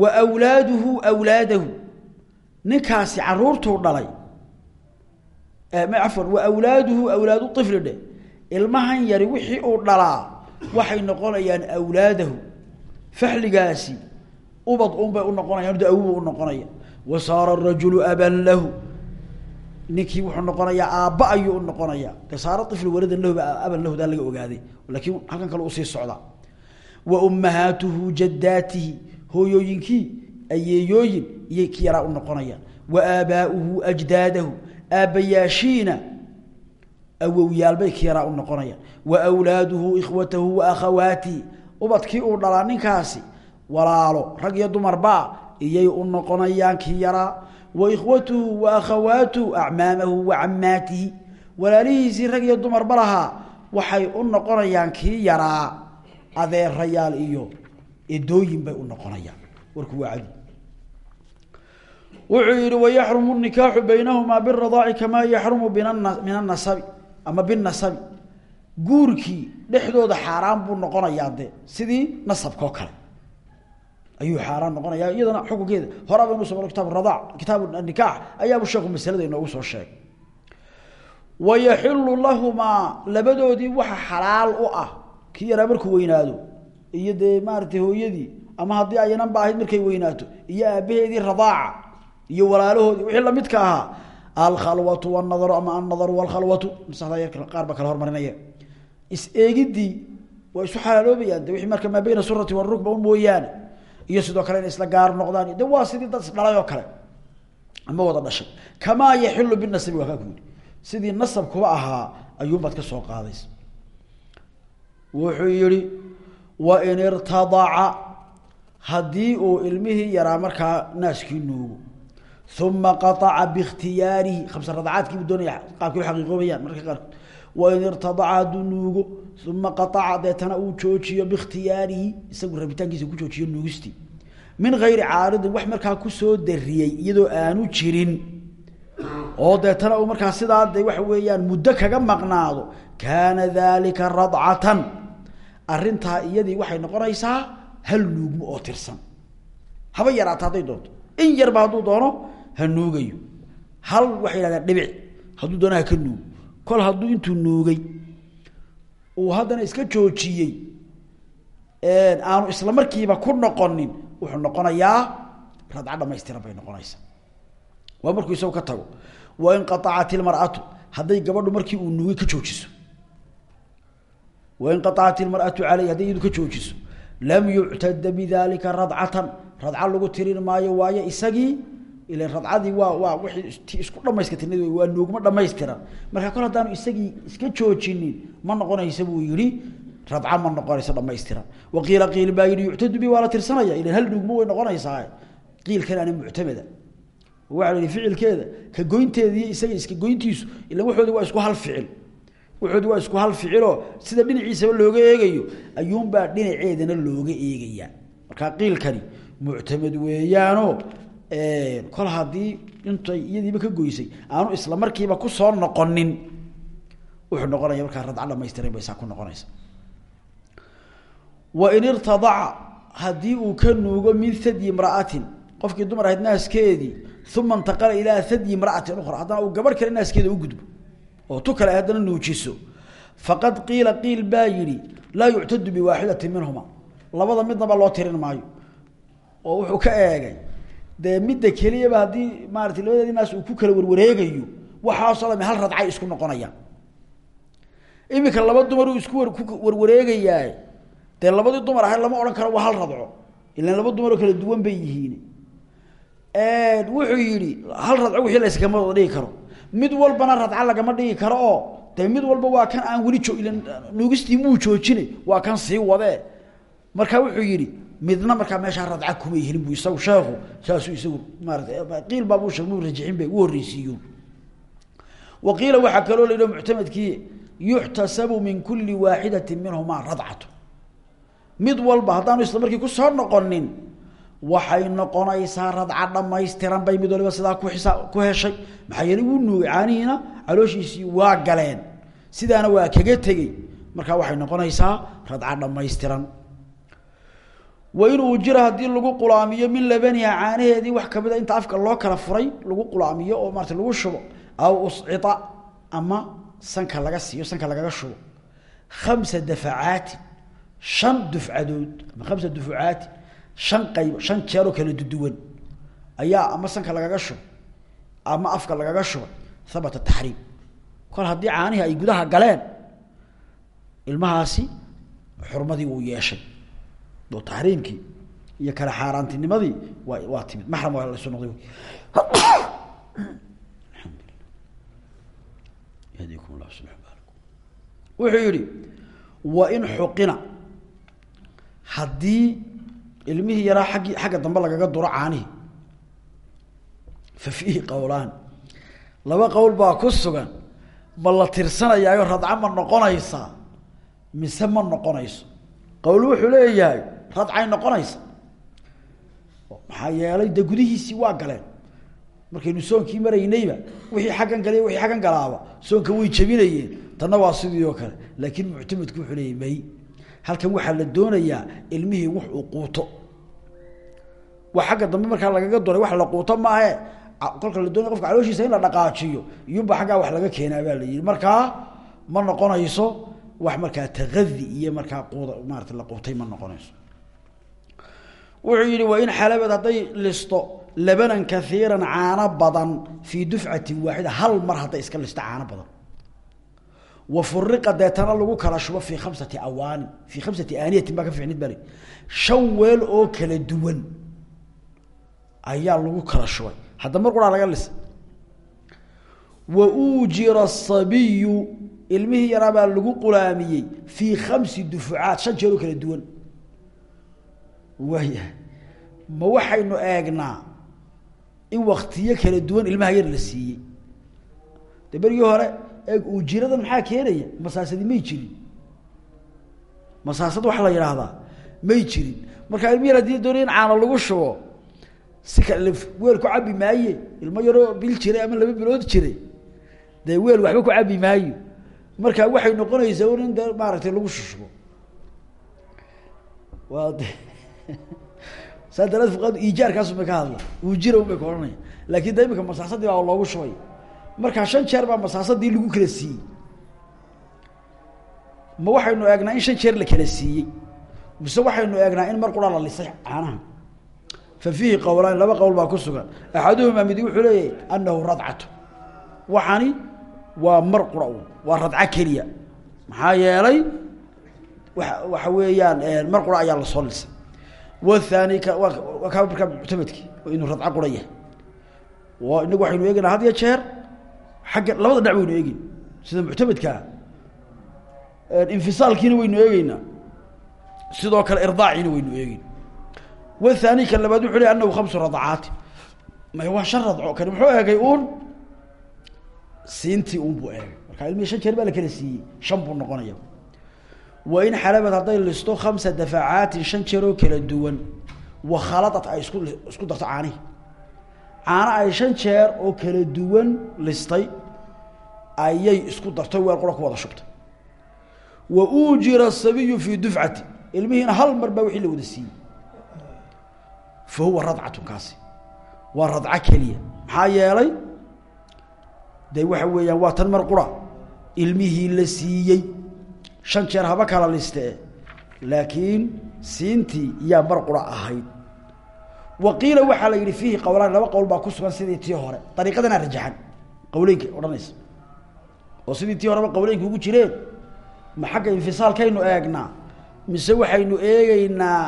Speaker 1: wa wlaaduhu wlaadahu ninkaasi caruurtuu dhalay afwan wa wlaaduhu awlaadu ifli dhe. Ilmahan yari wixii uu dhalaa waxay noqonayaan awlaadahu. Faxligaasi ubad unbay unoqonayaan da awobu unoqonaya wa saara rajulu aban lahu ninkii wuxuu noqonayaa aabba ayuu unoqonayaa de saara ifli waladan lahu aban lahu daa laga ogaaday lakiin halkan kale u sii socdaa. Wa ummahaatuhu jaddaatihi hooyooyinkii ayeeyooyin iyay ki yaraa u noqonayaan. Wa aabaauhu ajdaadahu aabbayaashiina awowyaalbay ki yaraa u noqonayaan. Wa wlaaduhu ikhwatahu wa akhawaatihi ubadkii uu dhalaa ninkaasi walaalo rag iyo dumarba iyay u noqonayaan kii yaraa wa ikhwatuhu wa akhawaatuhu acmaamahu wa cammaatihi walaalihiisii rag iyo dumarba lahaa waxay u noqonayaan kii yaraa adeerayaal iyo edooyin bay u noqonayaan. Warku waa cadi wuxuu yihi wayaxrumu nikaaxu baynahumaa biradaaci kamaa yaxrumu min anasabi ama binasabi guurkii dhexdooda xaaraan buu noqonayaa de sidii nasabka oo kale ayuu xaaraan noqonaya iyadana xukunkeeda horaa baynu soo kitaab radaac kitaab nikaax ayaabu sheeku masalada inoogu soo sheegay. Wayaxilu lahumaa labadoodii waxa xalaal u ah kii yaraa markuu weynaado iyo dee maaratay hooyadii ama haddii ayanan ba markay weynaato iyo aabaheedii radaaca iyo walaalahoodii wixii lamidka ahaa alkhalwatu wanadaru ama annadaru walkhalwatu masaxda qaar ba kala hormarinaya. Is-eegidii waa isu wixii marka maa bayna surati warukba un mooyaane iyo sidoo kale inay isla gaar noqdaan de waa sidii dad isdhalay oo kale. Ama wada dhashay. Kamaa yaxilu binasabi waa kaa ku yidhi sidii nasabkuba ahaa ayuunbaad ka soo qaadaysa. Wuxuu yihi wain irtadaca haddii uu ilmihii yaraa markaa naaskii nuugo. Uma qaطaca bikhtiyaarihi khamsa radacaadkiibu doonaya qaabkii u xaqiiqoobayaan marka qaarkood wain irtadaca hadduu nuugo uma qaطaca deetana uu joojiyo bikhtiyaarihi isagu rabitaankiisa ku joojiyo nuugistii min gayri caaridin wax markaa ku soo dariyey iyadoo aanu jirin oo deetana uu markaa sidaa de waxa weeyaan muddo kaga maqnaado kaana dalika radcatan arintaa iyadii waxay noqonaysaa hal nuugmo oo tirsan haba yaraata hadday doonto in yarba hadduu doono ha kol hadduu intuu nuugay uu haddana iska joojiyey aanu isla markiiba ku noqonin wuxuu noqonayaa radco dhamaystiran bay noqonaysaa. Waa markuu isagu ka tago. Wain qaacat ilmar'atu hadday gabadhu markii uu nuugay ka joojiso. Wain qaacat ilmar'atu caleyh hadday iyadu ka joojiso. Lam yuctada bidalika radcatan radco lagu tirin maayo waayo isagii ila radcadii waa waa wii isku dhamaystirtay waa nuugma dhamaystiran. Marka kol haddaanu isagii iska joojinin ma noqonaysa buu yihi radca ma noqonaysa dhamaystiran. Waqiila qiil baa yihi yuctadu bi waa la tirsanaya. Ilan hal nuugma way noqonaysaa. Qiilkan ana muctamada. Waa la ficilkeeda ka goynteeda isaga iska goyntiisu ila waxoodi waa isku hal ficil. Waxoodi waa isku hal ficiloo sida dhinaciisaba looga eegayo ayuunbaa dhinaceedana looga eegayaa. Markaa qiilkani muctamad weeyaano kol haddii intay iyadiiba ka goysay aanu isla markiiba ku soo noqonin wuxuu noqonaya markaa radca dhamaystiran bay ku noqonaysa wain irtadaca haddii uu ka nuugo min thadyi imra'atin qofkii dumar ahayd naaskeedii uma intaqala ilaa thadyi imra'atin ukhra haddana uu gabarh kale naaskeeda u gudbo oo tu kale haddana nuujiso. Faqad qiila qiil baa yidhi laa yuctadu biwaaxidatin minhuma. Labada midnaba loo tirin maayo oo wuxuu ka eegay dee midda keliyaba haddii maarata labadeedii naas uu ku kala warwareegayo waxaasoo dhami hal radcay isku noqonayaan iminka laba dumar uu isku ku warwareegayaa dee labadii dumar ahayd lama odhan karo waa hal radco ilan laba dumaroo kala duwan bay yihiin. Wuxuu yidhi hal radco wixii la yskama wada dhigi karo. Mid walbana radco lagama dhigi karo oo dee mid walba waa kan aan weli jo nuugistii muu joojine waa kan sii wadee. Marka wuxuu yidhi midna markaa meeshaa radca kumay helin bu isagu sheekhu saasuu isagu maarata qiil baabuu sheeg muu rajixin bay u horreysiiyo wa qiila waxaa kaloo la yidhi muctamadkii yuxtasabu min kuli waaxidatin minhumaa radcatu. Mid walba haddaanu isla markii ku soo noqonin waxay noqonaysaa radca dhamaystiran bay mid waliba sidaa ku isaa ku heshay. Maxaa yeelay wuu nuugay caanihiina calooshiisii waa galeen. Sidaana waa kaga tegey. Markaa waxay noqonaysaa radca dhamaystiran wa in uujira haddii lagu qulaamiyo min labaniha caanaheedii wax ka mid a inta afka loo kala furay lagu qulaamiyo oo maarata lagu shubo aw uscita ama sanka laga siiyo sanka lagaga shubo. Khamsa dafacaatin shan dufcadood ama khamsa dufucaati shan qayb shan jeeroo kala duduwan ayaa ama sanka lagaga shubo ama afka lagaga shubay habata taxriim. Kol haddii caanihii ay gudaha galeen ilmahaasi xurmadii wuu yeeshay oo taxriimkii iyo kale xaaraantinimadii waa waa timid. Maxram waa la soo noqday yahdikum llah sl baalakum xuqina haddii ilmihii yaraa aggi xagga dambe lagaga duro caanihi fa fiihi qowlaan laba qowl baa ku sugan ma la tirsanayaayo radca ma noqonaysaa mise ma noqonayso? Qowl wuxuu leeyahay radcay noqonaysa. Maxaa yeelay de gudihiisii waa galeen. Markaynu soonkii maraynayba wixii xaggan galay wixii xaggan galaaba soonka way jabinayeen. Tanna waa sidii oo kale. Laakiin muctamadku wuxuu leeyahy may halkan waxaa la doonayaa ilmihii wax uu quuto. Wax xagga dambe markaa lagaga duray wax la quuto maahe. Kolka la doonaya qofka calooshiisa in la dhaqaajiyo iyuunba xaggaa wax laga keenaa baa la yihi markaa ma noqonayso wax markaa taadi iyo markaa quud maarata la quutay ma noqonayso wuxuu yihi wain xalabad hadday listo labanan kaiiran caano badan fii dufcatin waaxida hal mar hadday iska listo caano badan. Wa furiqa deetana lagu kala shubo fii khamsati awaanin fii khamsati aaniyatin baa ka ficnid bari shan oo kala duwan ayaa lagu kala shubay. Hadda mar quraa laga lisa. Wa uujira asabiyu ilmihii yaraabaa lagu qulaamiyey fii khamsi dufucaat shan jeer kala duwan waayahay ma waxaynu eegnaa in waktiyo kala duwan ilmaha yar la siiyey. De berigii hore eeg uujiradan maxaa keenaya? Masaasadi may jirin. Masaasad waxaa la yidhaahdaa may jirin. Markaa ilmi yar haddii doonaya in caano lagu shubo si kale weel ku cabi maaye. Ilmo yaroo bil jiray ama laba bilood jiray. Dee weel waxba ku cabi maayo. Markaa waxay noqonaysaa un in maaragtay lagu shushubo. Waa <laughs> saa daraad fuqaadu iijaarkaasu bay ka hadla uujira un bay ka odhanaya laakin imika masaasadii baa loogu shubay. Markaa shan jeer baa masaasadii lagu kala siiyey. Ma waxaynu eegnaa in shan jeer la kala siiyey. Mise waxaynu eegnaa in mar qura la lisay caanaha. Fa fiihi qowlaan laba qowl baa ku sugan. Axaduhumaa midi wuxuu leeyahay anahu radcatu. Waxani waa mar qura un waa radco keliya. Maxaa yeelay wa waxa weeyaan mar qura ayaa la soo lisay waa kaa markaa muctamadki inuu radco qura yahay. Inagu waxaynu eegaynaa had iyo jeer xagga labada dhinac waynu eegeyna sida muctamadkaa infisaalkiina waynu eegeynaa sidoo kale irdaaciina waynu eegeyna wathani ka labaad wuxu ley anahu khamsu radcaati may waa shan radco kani muxuu eegay uun? Siintii un buu eegay. Markaa ilmihii shan jeer baa la kala siiyey. Shan buu noqonaya wain xalabad hadday listo khamsa dafacaatin shan jeer oo kala duwan wakhaladat ay isku isku darto caanihi caano ay shan jeer oo kala duwan listay ayay isku dartay weel qura ku wada shubtay. Wa uujira asabiyu fii dufcati ilmihiina hal mar baa wixii la wada siiyey. Fa huwa radcatun kaasi waa radco keliya. Maxaa yeelay de waxa weeyaan waa tan mar qura ilmihii la siiyey shan jeer haba kala listee laakiin siintii yaa mar qura ahayd. Wa qiila waxaa la yidhi fiihi qowlaan laba qowl baa ku sugan sidii tii hore. Dariiqadanaa rajaxan qowleynka odhanaysa. Oo sidii tii horeba qowleynka ugu jireen. Ma xagga infisaalkaynu eegnaa mise waxaynu eegeynaa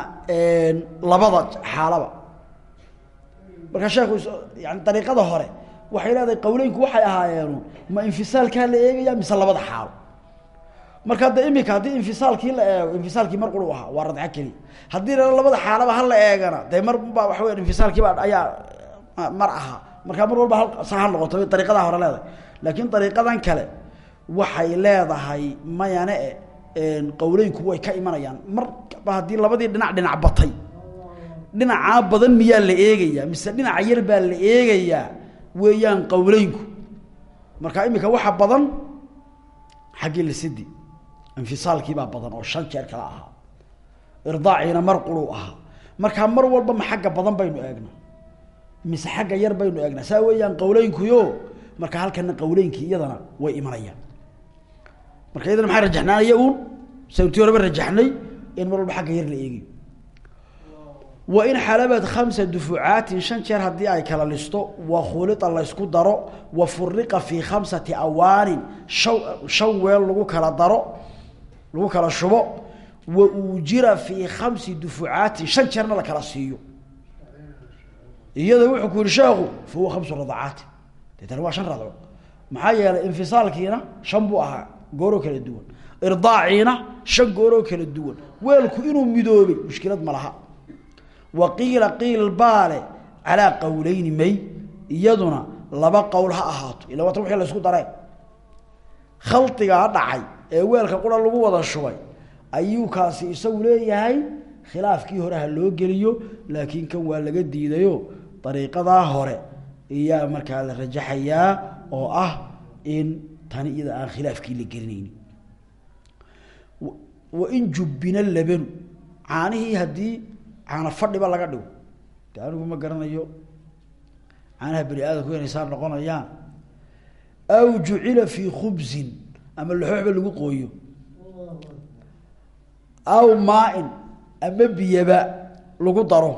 Speaker 1: labada xaalaba. Markaa sheekhu yani dariiqada hore waxay leedahay qowleynku waxay ahaayeenu ma infisaalkaa la eegaya mise labada xaalo markaa de imika haddii infisaalkii la eego infisaalkii mar quru ahaa waa radco keliya haddii la labada xaalaba hal la eegana dee mar baa waxa weya infisaalkiiba ayaa mar ahaa markaa mar walba hal sa ha noqoto dariiqadaa hore leedahay. Laakiin dariiqadan kale waxay leedahay mayane qowleynku way ka imanayaan. Marba haddii labadii dhinac dhinac batay dhinacaa badan miyaa la eegayaa mise dhinaca yar baa la eegayaa weeyaan qowleynku markaa imika waxa badan xaggii lisidi infisaalkiibaa badan oo shan jeer kala ahaa. Irdaaciina mar quruu ahaa. Markaa mar walba ma badan baynu eegnaa mise xagga yar baynu eegnaa saa weeyaan qowleynkuyo marka halkana qowleynkii iyadana way imanayaan. Marka iyadana maxaa rajaxnaanaya uun santii horeba rajaxnay in mar walba xagga yar la eegiyo wain xalabad khamsa dufucaatin shan jeer haddii ay kala listo wa khulita laysku daro wa furiqa fii khamsati awaanin shan shan weel lagu kala daro lagu kala shubo wa uujira fii khamsi dufucaatin shan jeerna la kala siiyo. Iyada wuxuu ku yihi sheekhu fa huwa khamsu radacaati deetana waa shan radco maxaa yeelay infisaalkiina shan buu ahaa gooroo kala duwan. Irdaaciina shan gooroo kala duwan. Weelku inuu midoobay mushkilad ma laha. Wa qiila qiil baale calaa qowleyni may iyaduna laba qowl ha ahaato. Ila waata la isku dareen khaldigaa dhacay ee weelka qura lagu wada shubay. Ayuu kaasi isagu leeyahay khilaafkii hore ha loo geliyo laakiin kan waa laga diidayo dariiqadaa hore. Iyaa markaa la rajaxayaa oo ah in tani iyada aan khilaafkii la gelinayni wain jubbina labanu caanihii haddii caana fadhiba laga dhigo. De anigu garanayo. Caanaha bani aadamku inay saa noqonayaan. Aw jucila fii khubsin ama laxooxba lagu qooyo. Aw maain ama biyaba lagu daro.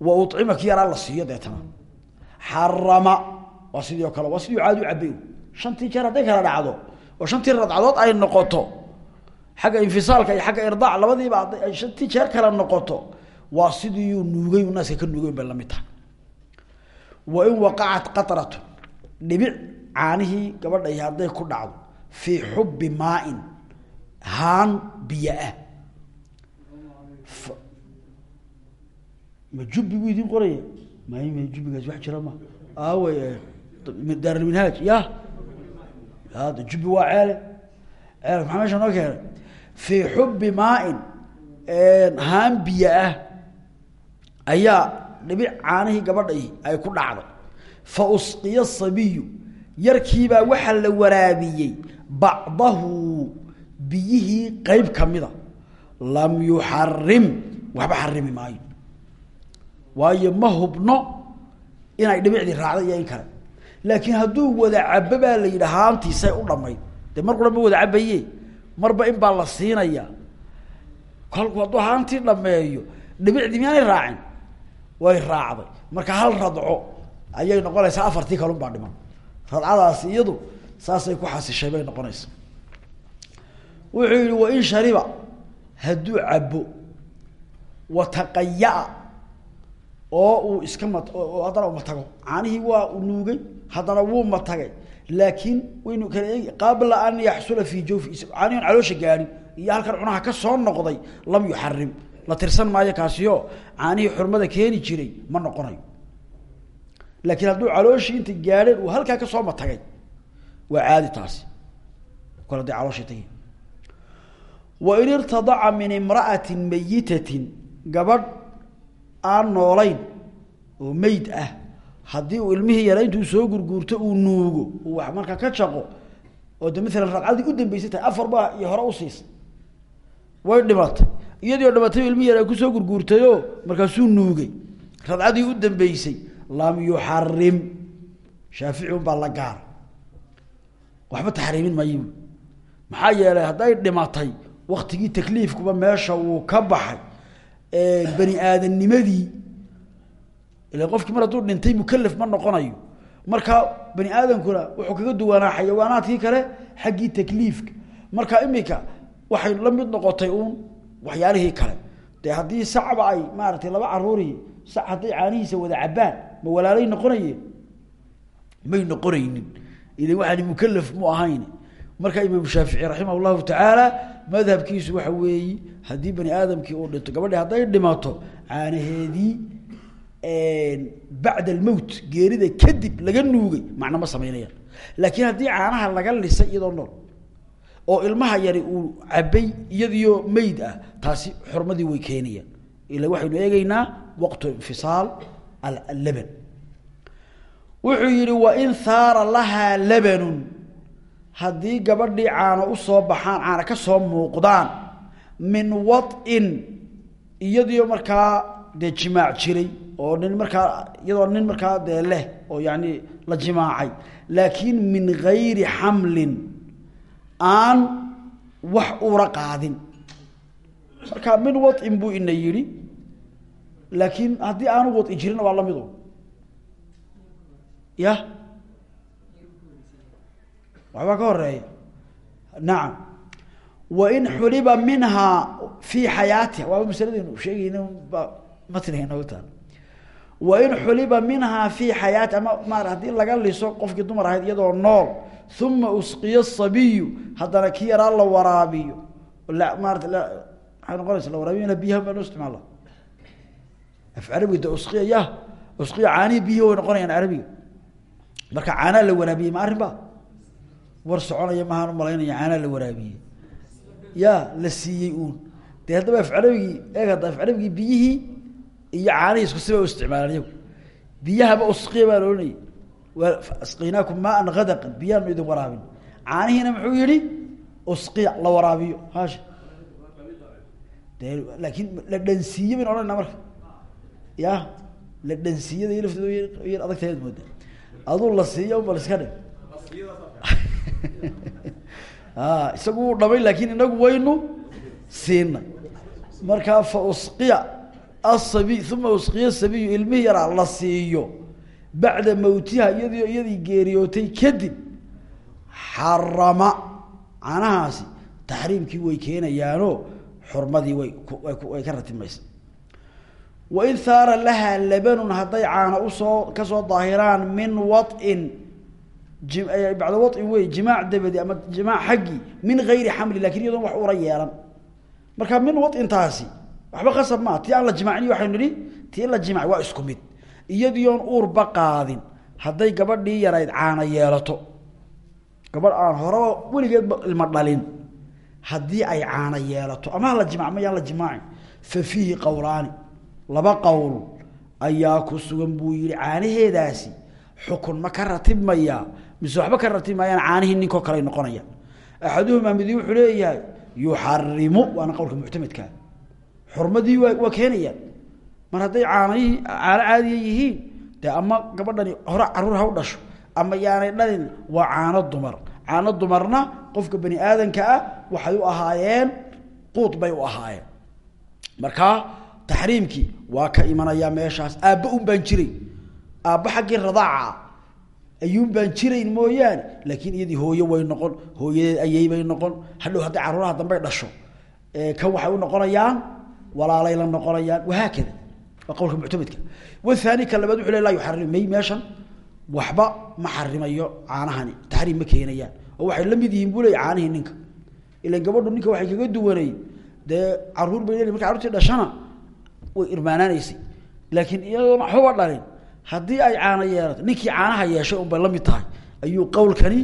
Speaker 1: Wa ucima ki la siiyo deetana. Xarama waa sidii o kale sidii u cabay shantii jeer hadday kala dhacdo oo shantii radcadood ay noqoto. Xagga infisaalka iyo xagga irdaac labadiiba ay shantii jeer kala noqoto. Waa sidiiuu nuugay u naaska ka nuugay bay la mid wa in waqacat qatratu dhibic caanihii gabadha iyo hadday ku dhacdo fii xubbi maain haan biyo ah. Ma jubbi buu idin qoraya? May jubbigaas wax jira ma? Aawey daaralminhaaj ya hada jubbi waa ceele. Ceele maxaa meesha noo keenay? Fii xubbi maain haan biyo ah. Ayaa dhibic caanihii gabadhai ay ku dhacday fa usqiya sabiyu yarkiibaa waxaa la waraabiyey bacdahu biyihii qeyb kamida lam yuxarim waxba xarimi maayo. Waayo ma hubno inay dhibicdii raacday iyo in kale. Laakiin hadduu wada cabo baa la yidhi haantiisay u dhamayd dee mar qura ma wada cabaye marba in baa la siinaya. Kolku hadduu haantii dhameeyo dhibicdii miyaanay raacin? Way raacday. Marka hal radco ayay noqonaysaa afartii kalun baa dhiman. Radcadaasi iyadu saasay ku xasishay bay noqonaysa wuxuu yihi wain shariba hadduu cabo wataqaya oo uu iska mat haddana matago caanihii waa nuugay haddana wuu matagay laakiin waynu kala eegi qaabla an yaxsula fii jawfi caanihin caloosha gaadhin iyo halkan cunaha ka soo noqday lam yuxarim la tirsan maayo kaasiyo caanihii xurmada keeni jiray ma noqonayo. Laakiin hadduu calooshii intay gaadheen uu halkaa ka soo matagay waa caadi taasi. Kol haday calooshii tagi wain irtadaca min imra'atin mayitatin gabadh aan noolayn oo meyd ah haddii uu ilmihii yara intuu soo gurguurto uu nuugo markaa ka jaqo oo de maalan ragcaddii u dambeysay tahay afar baa iyo hore usiisay way dhimatay. Iyadii oo dhimatay ilmihii yara ku soo gurguurtayo markaasuu nuugay. Radcadii u dambeysay lam yuxarim shaafici un baa la gaara waxba taxriimin maayo bu maxaa yeelay hadday dhimatay waktigii takliifkuba meesha uu ka baxay bani aadamnimadii. Ila qofkii mar hadduu dhintay mukalaf ma noqonayo. Marka bani aadamkuna wuxuu kaga duwanaa xayawaanaadkii kale xaggii takliifka. Marka imika waxay la mid noqotay uun waxyaalihii kale. Dee haddii sacba ay maaratay laba caruuri sac hadday caanihiisa wada cabaan ma walaalay noqonayeen? May noqonaynin ila waxaani mukalaf mu ahayn. Marka imaamu shaafici raximah llahu tacaala madhabkiisu waxa weeyi haddii bani aadamkii uu dhinto gabadhi hadday dhimato caanaheedii bacda almowt geerida kadib laga nuugay. Macna ma samaynayaan laakiin haddii caanaha laga lisay iyadoo nool oo ilmaha yari uu cabay iyadiyo meyd ah taasi xurmadii way keenayaan. Ila waxaynu eegeynaa waqtu infisaal allaban wuxuu yihi wain haara lahaa labanun. Haddii gabadhii caano u soo baxaan caana ka soo muuqdaan min wad'in iyadiyo markaa dee jimaac jiray oo nin markaa iyadoo nin markaa dee leh oo yani la jimaacay. Laakiin min gayri xamlin aan wax uura qaadin. Marka min wad'in buu ina yidhi laakiin haddii aanu wad'i jirin waa o ya. Waxbaa ka horreeya nacam wain xuliba minhaa fii xayaatiha waaba masaladaynu sheegayna ba matniga inooga taal. Wain xuliba minhaa fii xayaati ama ma haddii laga liso qofkii dumar ahayd iyadoo nool uma usqiyo sabiyu haddana kii yaraa la waraabiyo. Maarata maxay noqonaysa la waraabiyo biyaha baa loo af carabiga de usqiya ya usqiya caanihi noqonayaan carabiga marka caanaa la waraabiyey ma arrin ba? War soconaya mahaan u malaynaya caanaa la waraabiyey. Ya la siiyey uun. Dee haddaba af carabigii eeg hadda iyo caanihii isku siba u isticmaalaan iyagu. Biyahaba usqiya baa la ohanayay waa asqinaakum maan adaqan biyaanu waraabin. Caanihiina muxuu yihi usqiya la waraabiyo. Haasha. De laakin la dhansiiye baynu odhanayna marka. Ya la dhansiiyada iyo lafteeda yar adagtayaad aduu la siiya unbal iska dhig? <laughs> Isagu wuu dhamay laakin inagu waynu siinay markaa fa usqiya asabiy uma usqiya sabiyu ilmihii yaraa la siiyo. Bacda mawtiha iyadi iyadii geeriyootay kadib xarama canahaasi taxriimkii way keenayaanoo xurmadii way way ka ratimaysa wain haara lahaa labanun hadday caana u soo ka soo daahiraan min wain bacda wain wey jimaac dabadi ama jimaac xaggii min gayri xamli laakiin iyadoon wax ura yeelan. Marka min waintaasi waxba qasab maa tii la jimaacin waxaynu nihi tii la jimaac waa isku mid. Iyadioon uurba qaadin hadday gabadhii yarayd caana yeelato. Gabadh aan horeba weligeedba ilma dhalin. Haddii ay caana yeelato ama hala jimac ma la jimaacin fa fiihi qowlaani laba qowl ayaa ku sugan buu yihi caanaheedaasi xukun ma ka ratibmayaa mise waxba ka ratib maayaan caanihii ninkoo kale noqonaya. Axaduhumaa midi wuxuu leeyahay yuxarimu waana qowlka muctamedkaa xurmadii waa keenayaan. Mar hadday caanihii caano caadiya yihiin dee ama gabadhani hore carruur ha u dhasho ama yaanay dhalin waa caano dumar. Caano dumarna qofka bani aadanka ah waxay u ahaayeen quud bay u ahaayeen. Markaa taxriimkii waa ka imanayaa meeshaas. Aabba un baan jiray. Aabba xaggii radaaca. Ayuun baan jirayn mooyaane. Laakiin iyadii hooye way noqon. Hooyadeed ayay bay noqon. Hadhow hadday caruuraha dambey dhasho. Kan waxay u noqonayaan? Walaalay la noqonayaan. Wahaakada waa qowlka muctamedka. Wahaani ka labaad wuxu le laa yuxarim may meeshan waxba ma xarimayo caanahani. Taxriim ma keenayaan. Oo waxay la mid yihiin buu leey caanihii ninka. Ilan gabadhu ninka waxay kaga duwanay dee carruur bay leeyihiin marka carurtii dhashana way irmaanaanaysay laakiin iyadoona waxbaba dhalin haddii ay caano yeelato ninkii caanaha yeeshay unbay la mid tahay ayuu qowlkani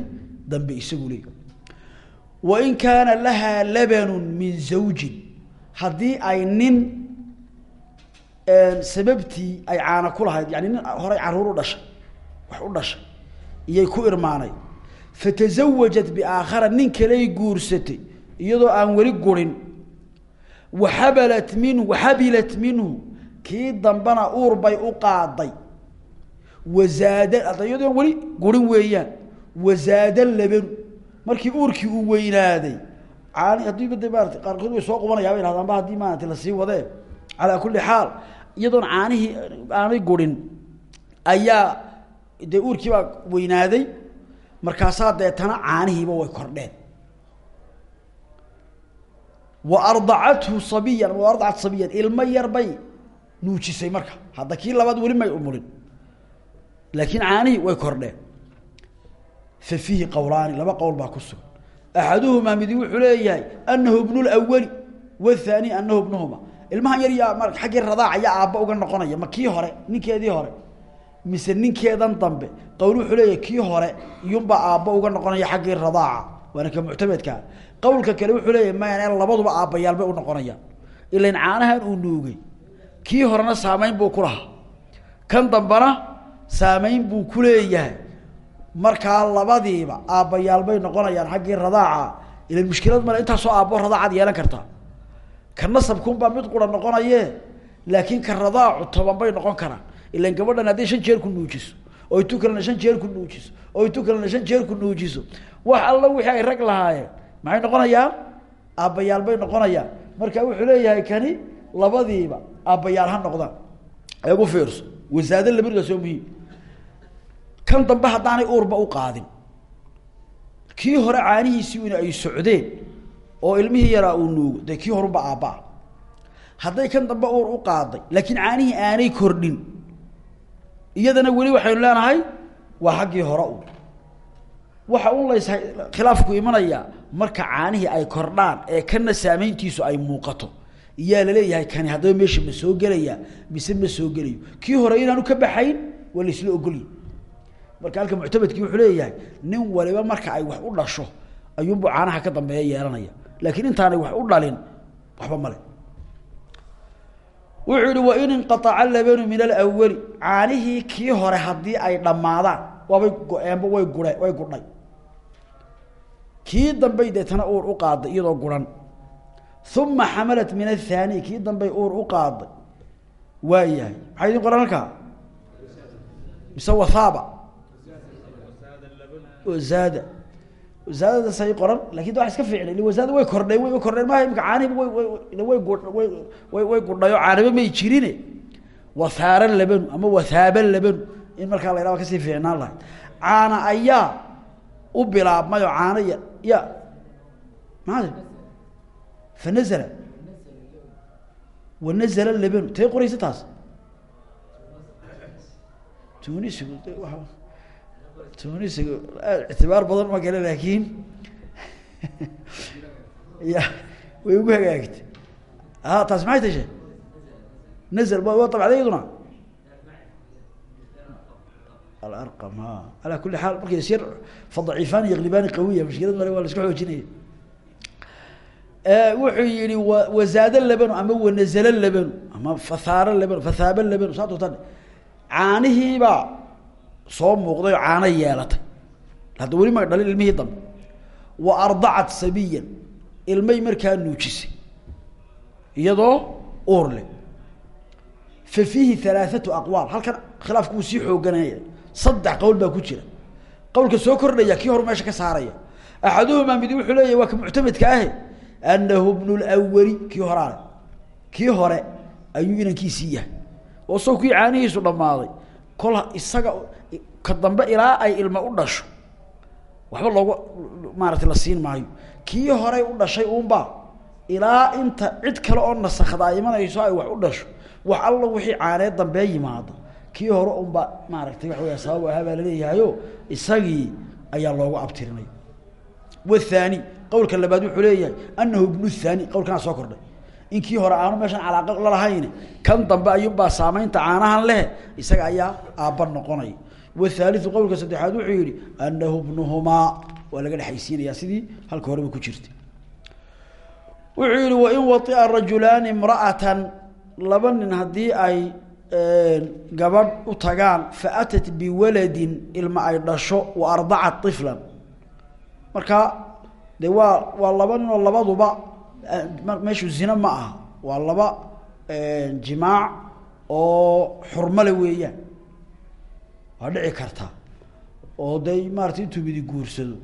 Speaker 1: dambe isagu leey wain kaana lahaa labanun min zawjin haddii ay nin sababtii ay caana ku lahayd yani nin horay carruur u dhashay wax u dhashay iyay ku irmaanay. Fatazawajat biaakhara nin kaley guursatay iyadoo aan weli gurin waxabalat minhu waxabilat minhu kii dambena uur bay u qaaday wazaada hadda iyadoon weli gurin weeyaan wazaada labanu markii uurkii uu weynaaday qaarkood way soo qubanayaa bay hahdaan ba haddii maarata la sii wadee calaa kulli xaal iyadoon caanihii aanay gurin ayaa dee uurkii baa weynaaday markaasaa deetana caanihiiba way kordheen wa ardacathu sabiyan wa ardacat sabiyan ilmo yar nuujisay marka. Hadda kii labaad weli may umulin laakiin caanihii way kordheen fa fiihi qowlaani laba qowl baa ku sugan. Axaduhumaa wuxuu leeyahay anahu ibnu lwali wathani anahu ibnuhuma ilmahan yar yaa ma xaggii radaac ayaa aabba uga noqonaya ma hore ninkeedii hore. Mise ninkeedan dambe qowl wuxuu leeyahay kii hore iyunbaa aabba uga noqonaya xaggii radaaca waana ka muctamedkaa kale wuxuu leeyahay maya labaduba aabbayaal bay u noqonayaan ilan caanahan uu nuugay. Kii horena saamayn buu ku kan dambena saamayn buu ku leeyahay. Markaa labadiiba aabbayaal bay noqonayaan xaggii radaaca. Ilan mushkilad male intaasoo aabbo radaacaad yeelan kartaa ka nasabkunbaa mid qura noqonaye laakiin ka radaacu toban bay noqon karaan. Ilan gabadhan hadday shan jeer ku nuujiso oy tu kalena shan jeer ku nuujiso oy tu kalena shan jeer ku nuujiso. Wax alla wixii ay rag lahaayeen maxay noqonayaan? Aabbayaal bay noqonayaan. Marka wuxuu leeyahay kani labadiiba aabbayaal ha noqdaan. Eegu fiirso. Wasaado labadiga soo muhiim. Kan dambe haddaanay uurba u qaadin. Kii hore caanihiisii in ay socdeen oo ilmihii yaraa uu nuugo dee kii horunba aabbaa hadday kan dambe uur u qaaday laakiin caanihii aanay kordhin. Iyadana weli waxaynu leenahay waa xaggii hore u. Waxa un lays khilaafku imanaya marka caanihii ay kordhaan ee kana saameyntiisu ay muuqato. Iyaa la leeyahay kani haddaba meesha ma soo gelaya mise ma soo gelayo? Kii hore inaanu ka baxayn waa laisla ogolyi marka halka muctamadkii wuxuu leeyahay nin waliba marka ay wax u dhasho ayuunbu caanaha ka dambeeya yeelanaya. Laakiin intaanay wax u dhalin waxba male wuxuu yihi wain inqaaca labanu min alawali caanihii kii hore haddii ay dhammaadaan waabay go-eenba way gure way gudhay. Kii dambey deetana uur u qaaday iyadoo guran. Uma xamalat min athaani kii dambey uur u qaaday. Waa yahay. Maxaa idin qoran halkaa mise wathaaba wazaada wasaadadaas ay qoran laakiin waa iska fiicnay. Wasaada way kordheen way kordheen maaha imika caanihiba way way way way gudhayo. Caaniba may jirine. Wathaara labanu ama wathaaba labanu in markaa la yhaha ka sii fiicnaan lahay caana ayaa u bilaabmay oo caano ya ya maade fanazla wanazla labanu tay qoraysa taas? Tunisigu tunisigu ictibaar badan ma gale laakiin <laughs> ya way ugu hagaagtay. A taas maxay tashe nazl waa dabcda iyaduna alarqam ha ala kuli xaal markay isyar fadaciifaan yaklibani qawiya mushkilad male waa la iska xoojinaya wuxuu yihi wa wazaado labanu ama wanazalo labanu ama fathaaro labanu fathaaba labanu saa tutan caanihiibaa soo muuqday oo caano yeelatay. Hadda weli ma dhalin ilmihii dambe. Wa ardacat sabiyan ilmay markaa nuujisay. Iyadoo uur leh fa fiihi halaathatu aqwaal halkan khilaafku wuu sii xooganaya saddex qowl baa ku jira. Qowlka soo kordhaya kii horu meesha ka saaraya. Axaduhumaa midi wuxuu leeyahy waa ka muctamedka ahe? Anahu bnu kii horaale kii hore ayuu inankiisii yahay. Oo saw kii caanihiisu dhammaaday. Kol isaga ka dambe ilaa ay ilma u dhasho. Waxba loogu maarata la siin maayo. Kii horey u dhashay uunbaa ilaa inta cid kale oo nasakda ay imanayso ay wax u dhasho. Wax alla wixii caanee dambee yimaado kii hore unbaa maaragtay waxa weya sabab ahaa baa laleeyahayo isagii ayaa loogu abtirinay. Wathani qowlka labaad wuxuu leeyahay anahu bnu thani qowlkanaa soo kordhay. In kii hore aanu meeshan calaaqa lalahayn kan dambe ayuunbaa saamaynta caanahan leh isaga ayaa aabba noqonaya wthaaliu qowlka saddexaad wuxuu yihi anahu bnuhumaa waa laga dhexaysiinaya sidii halka horeba ku jirta. Wuxuu yihi wain waia rajulaani imra'atan laba nin haddii ay gabadh u tagaan faatat biwaladin ilma ay dhasho wa ardacat iflan marka de waa waa laba nin oo labaduba meeshu zina ma aha. Waa laba jimaac oo xurmale weeyaan. Waa dhici karta oo day maarata intuu guursado.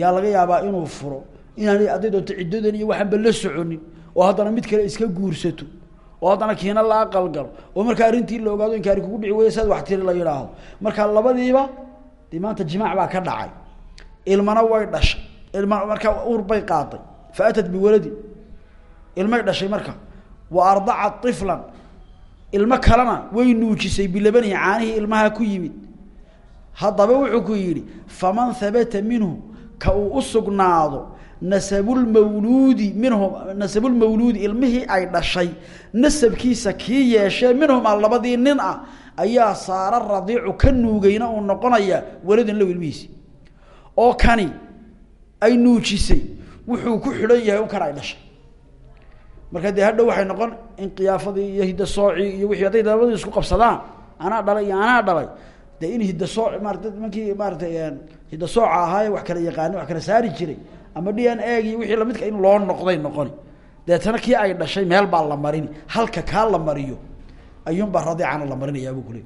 Speaker 1: Yaa laga yaabaa inuu furo inaanay hadday doonto ciddadan iyo waxaanba la soconin oo haddana mid kale iska guursato oo haddana kiina la aqalgalo oo markaa arrintii la ogaado inkaari kugu dhici waya wax tiri la yidhaahdo marka labadiiba dee maanta jimaac baa ka dhacay. Ilmana way dhashay. Ilma markaa uur bay qaaday fa atat biwaladin ilmay dhashay marka. Wa ardacat iflan ilmo kalena way nuujisay bilabanihi caanihii ilmaha ku yimid. Haddaba wuxuu ku yidhi faman habata minhu ka uu u sugnaado nasabulmawluudi minhum nasabulmawluudi ilmihii ay dhashay nasabkiisa kii yeeshee minhumaa labadii nin ah ayaa saara radiicu ka nuugayna uu noqonaya waladan low ilmihiisi. Oo kani ay nuujisay wuxuu ku xidhan yahay un kan ay dhashay. Marka dee hadhow waxay noqon in kiyaafadii iyo hidasoocii iyo wixii hadday labadii isku qabsadaan anaa dhalay iyo anaa dhalay dee in hidasooc maarata nimankii maaratay hidasooca ahaaye wax kala yaqaani wax kala saari jiray ama d n eg iyo wixii in loo noqday noqoni deetana kii ay dhashay meel baa la marini halka kaa la mariyo ayuunbaa radiicana la marinayaa buu kule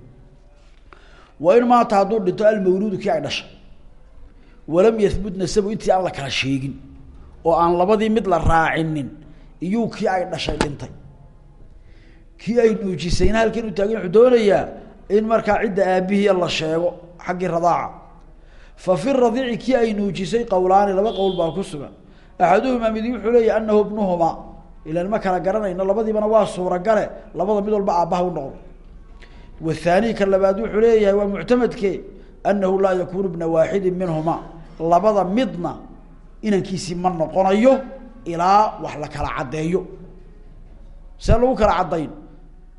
Speaker 1: wa in maanta hadduu dhinto almawluudu kii ay dhashay. Walam yahbut nasabu intii aan la kala sheegin oo aan labadii mid la raacinin iyuu kii ay dhashay dhintay. Kii ay nuujisayna halkan u taagan wuxuu doonayaa in markaa cidda aabihii la sheego xaggii radaaca fa fi radiici kii ay nuujisay qowlaani laba qowl baa ku sugan. Axaduhumaa midi wuxuu leeyahy anahu ibnuhumaa. Ilan ma kala garanayno labadiibana waa suuragale labada mid walba aabbaha u noqdo wathani ka labaad wuxuu leeyahay waa muctamadke anahu laa yakunu bna waaxidin minhuma labada midna inankiisii ma noqonayo ilaa wax la kala caddeeyo. See lagu kala caddayn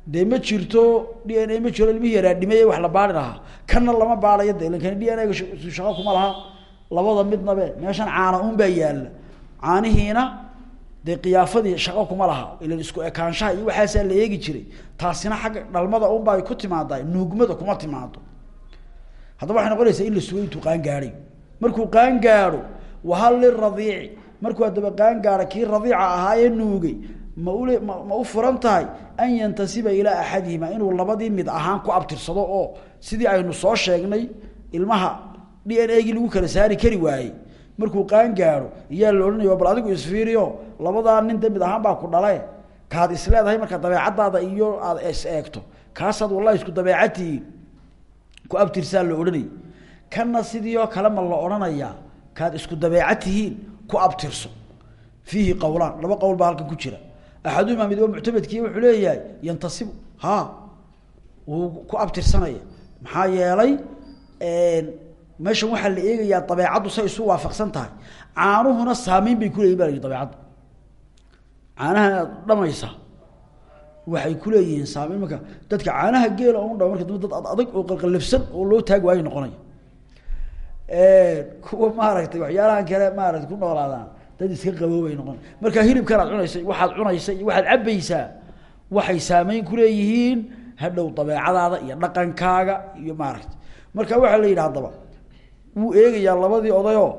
Speaker 1: dee ma jirto d n a ma jiro ilmihii yaraa dhimay wax la baari lahaa kana lama baarayo de d n a shaqo kuma laha. Labada midnabe meeshan caana un baa yaalla caanihiina dee kiyaafadii shaqo kuma laha. Ilan isku ekaanshaha iyo waxaasaa la eegi jiray. Taasina xagga dhalmada unba ku timaadaa nuugmada kuma timaado. Haddaba waxay noqonaysaa in la sugo intuu qaan gaadhay. Markuu qaan gaadho wahal liradiici markuu haddaba qaan gaadho kii radiica ahaa ee nuugay ma ule ma u furan tahay an yantasiba ilaa axadihima inuu labadii mid ahaan ku abtirsado oo sidii aynu soo sheegnay ilmaha d n a gii lagu kala saari kari waayey. Markuu qaan gaadho iyaa la odhanaya bal adigu isfiiriyo labadaa nin de ahaan baa ku dhale. Kaad is leedahay marka dabeecadaada iyo aada is eegto. Kaasaad wallahi isku dabeecadtihiin ku abtirsaa la odhanayay kana sidii oo kale ma la odhanayaa kaad isku dabeecad tihiin ku abtirso. Fiihi qowlaan laba qowl baa halkan ku jira axaduhumaa mid waa muctamadkii wuxuu leeyahay yantasibu ha wuu ku abtirsanaya maxaa yeelay meeshan waxaa la eegayaa dabeecaddu say isu waafaqsan tahay caanuhuna saameyn bay kuleeyihin ba la yihi dabeecadda caanaha dhamaysa waxay kuleeyihiin saameyn marka dadka caanaha geela o dha marka dad ad adag oo qalqalabsan oo loo taagi waayo noqonaya kuwa maaragtay waxyaalahan kale maarata ku noolaadaan dad iska qaboobay noqon. Marka hilibkan aad cunaysa waxaad cunaysa iyo waxaad cabaysaa waxay saameyn kuleeyihiin hadhow dabeecadaada iyo dhaqankaaga iyo maaragta marka waxaa la yidhi haddaba wuu labadii odayoo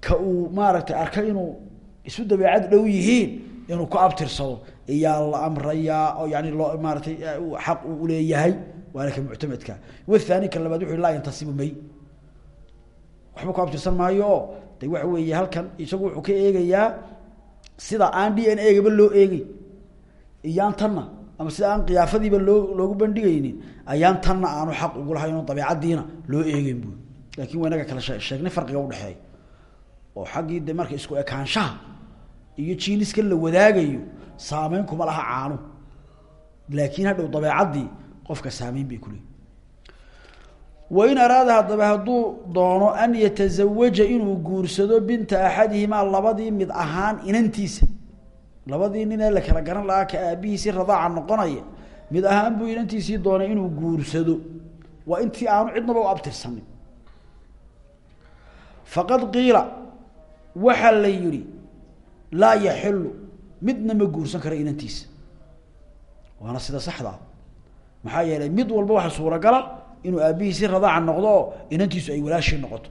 Speaker 1: ka uu maaragtay arkay inuu isu dabeecad dhow yihiin inuu ku abtirsado. Iyaa la amrayaa oo yani loo maaratay xaq uu uleeyahay waana ka muctamadka. Wathani ka labaad wuxu laa yantasibu may waxba ku abtirsan maayo de waxa weeye halkan isagu wuxuu ka eegayaa sida aan d n a gaba loo eegey iyaan tanna ama sida aan kiyaafadiiba loo loogu bandhigaynin ayaan tanna aanu xaq ugu oo dabeecaddiina loo eegeyn bu laakiin waa kala sheegnay farqiga udhexeeya oo xaggii de marka isku ekaanshaha iyo jiiniska la wadaagayo saameyn kuma laha caanu. Laakiin hadhow dabeecaddii qofka saameyn bay kuleeyi wain araada haddaba hadduu doono an yatazawaja inuu guursado binta axadihimaa labadii mid ahaan inantiisa. Labadii nin ee la kala garan lahaa ka aabihiisii radaaca noqonaya mid ahaan buu inantiisii doonay inuu guursado. Waa intii aanu cidnaba u abtirsanin faqad qiila waxaa la yihi laa yaxilu midna ma guursan karo inantiisa. Waana sida saxdaa maxaa yeelay mid walba waxaa suuragala inuu aabihiisii radaaca noqdo inantiisu ay walaashii noqoto.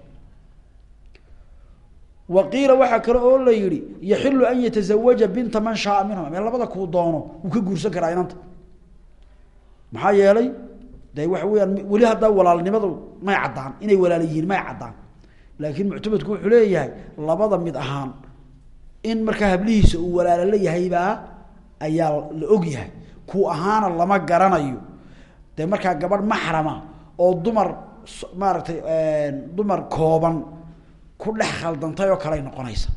Speaker 1: Wa qiila kale oo la yihi yaxilu an yatazawaja binta man shaaa minhum. Mee labada kuu doono wuu ka guursan karaa inanta. Maxaa yeelay de waxa weyaan weli haddaa walaalnimadu may caddaan inay walaala yihiin may caddaan. Laakiin muctamadku wuxuu leeyahay labada mid ahaan in markaa hablihiisa uu walaalo la yahaybaa ayaa la og yahay. Kuu ahaana lama garanayo. Dee markaa gabadh maxrama oo dumar maaragtay dumar kooban ku dhex khaldantay oo kaley noqonaysa.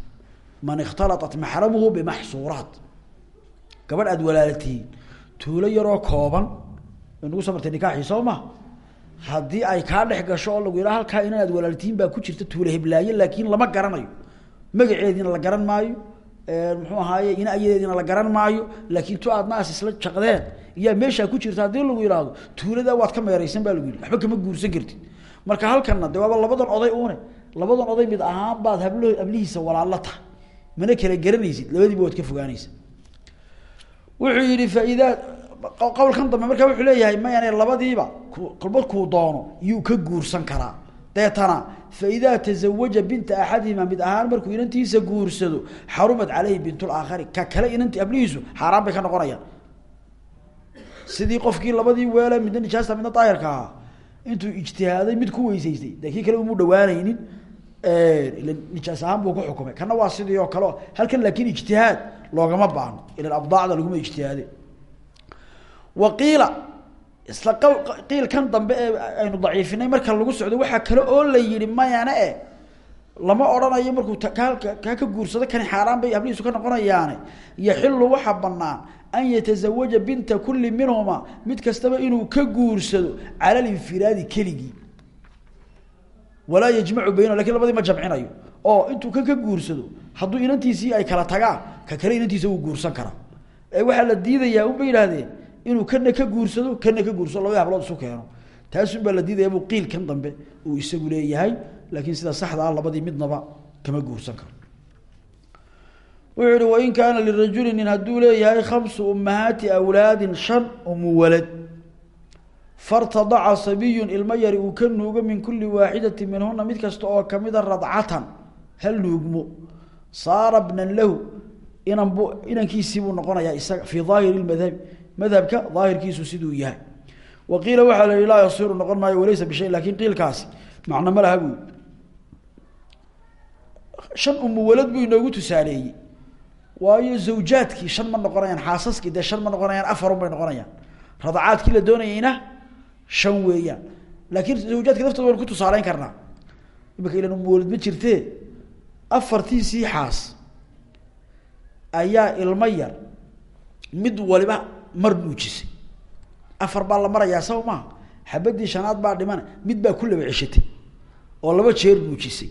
Speaker 1: Man ikhtalatat maxramuhu bimaxsuuraat gabadh aada walaalatihiin tuulo yaroo kooban nagu soo martay nikaaxii soo ma? Haddii ay kaa dhex gasho oo lagu yidhaha halkaa inan aad baa ku jirta tuula heblaaye laakiin lama garanayo. Magaceediina la garan maayo muxuu ahaaye ina ayadeediina la garan maayo laakiin tu aad naas isla jaqdeen iyaa meeshaa ku jirta haddii lagu yidhaahdo tuuladaa waad ka meeraysan baa lagu yidhi waxba kama guursan kartid. Marka halkanna de waaba labadan oday une labadan oday mid ahaan baad hablo hablihiisa walaallo tahay mana kala garanaysid labadiiba waad ka fogaanaysa. Wuxuu yihi faidaa qowlkan dambe markaa wuxuu leeyahay mayane labadiiba kuu doono yuu ka guursan karaa deetana faidaa tazawaja binta axadihima mid ahaan markuu inantiisa guursado xarumat caleyhi bintulaakhari ka kale inanti hablihiisu xaaraan bay ka noqonayaan. Sidii qofkii labadii weele midna nijaasta midna daahirka ahaa ijtihaaday mid ku weysaystay de kale umu dhawaanaynin nijaas ahaan buu ku xukumay. Kana waa sidii oo kale halkan laakiin ijtihaad loogama baahno. Ila abdaacda laguma ijtihaade wa qiila isla qiil kan dambe ee aynu daciifinay marka lagu socdo waxaa kale oo la yihi mayane e lama odhanayo markuu kaa ka guursado kani xaaraan bay hablihiisu ka noqonayaane. Yaxilu waxaa banaan an yatazawaja binta kuli minhuma mid kastaba inuu ka guursado cala linfiraadi keligii. Walaa yajmacu bayna laakiin labadii ma jamcinayo. Oo intuu kan ka guursado hadduu inantiisii ay kala tagaan ka kale inantiisa wuu guursan karaa. Ee waxaa la diidayaa unbay yidhaahdeen inuu kana ka guursado kana ka guursado labadii hablood isu keeno. Taasun baa la diidaya buu qiilkan dambe uu isagu leeyahay laakiin sida saxda ah labadii midnaba kama guursan karo. Wuxuu wain kaana lirajuli nin hadduu leeyahay khamsu ummahaati awlaadin shan umu walad fartadaca sabiyun ilmo yari uu ka nuugo min kuli waaxidati minhuna mid kasta oo kamida radcatan hal nuugmo saara bnan lahu inan bu inankiisii buu noqonayaa isaga fii daahiri madhabi madhabka daahirkiisu siduu yahay. Wa qiila waxaa la yihi laa yasiru noqon maayo walaysa bishay laakiin qiilkaasi macno ma laha buu. Shan umu walad buu inoogu tusaaleeyey. Waayo zawjaadkii shan ma noqonayaan xaasaskii dee shan ma noqonayaan afarun bay noqonayaan. Radacaadkii la doonayeyna shan weeyaan. Laakiin zawjaadka laftooda waynu ku tusaaleyn karnaa. Imika ilan umu walad ma jirtee afartiisii xaas ayaa ilmo yar mid waliba mar nuujisay afar baa la marayaa saw maaha xabadii shanaad baa dhimana mid baa ku laba ceshatay oo laba jeer nuujisay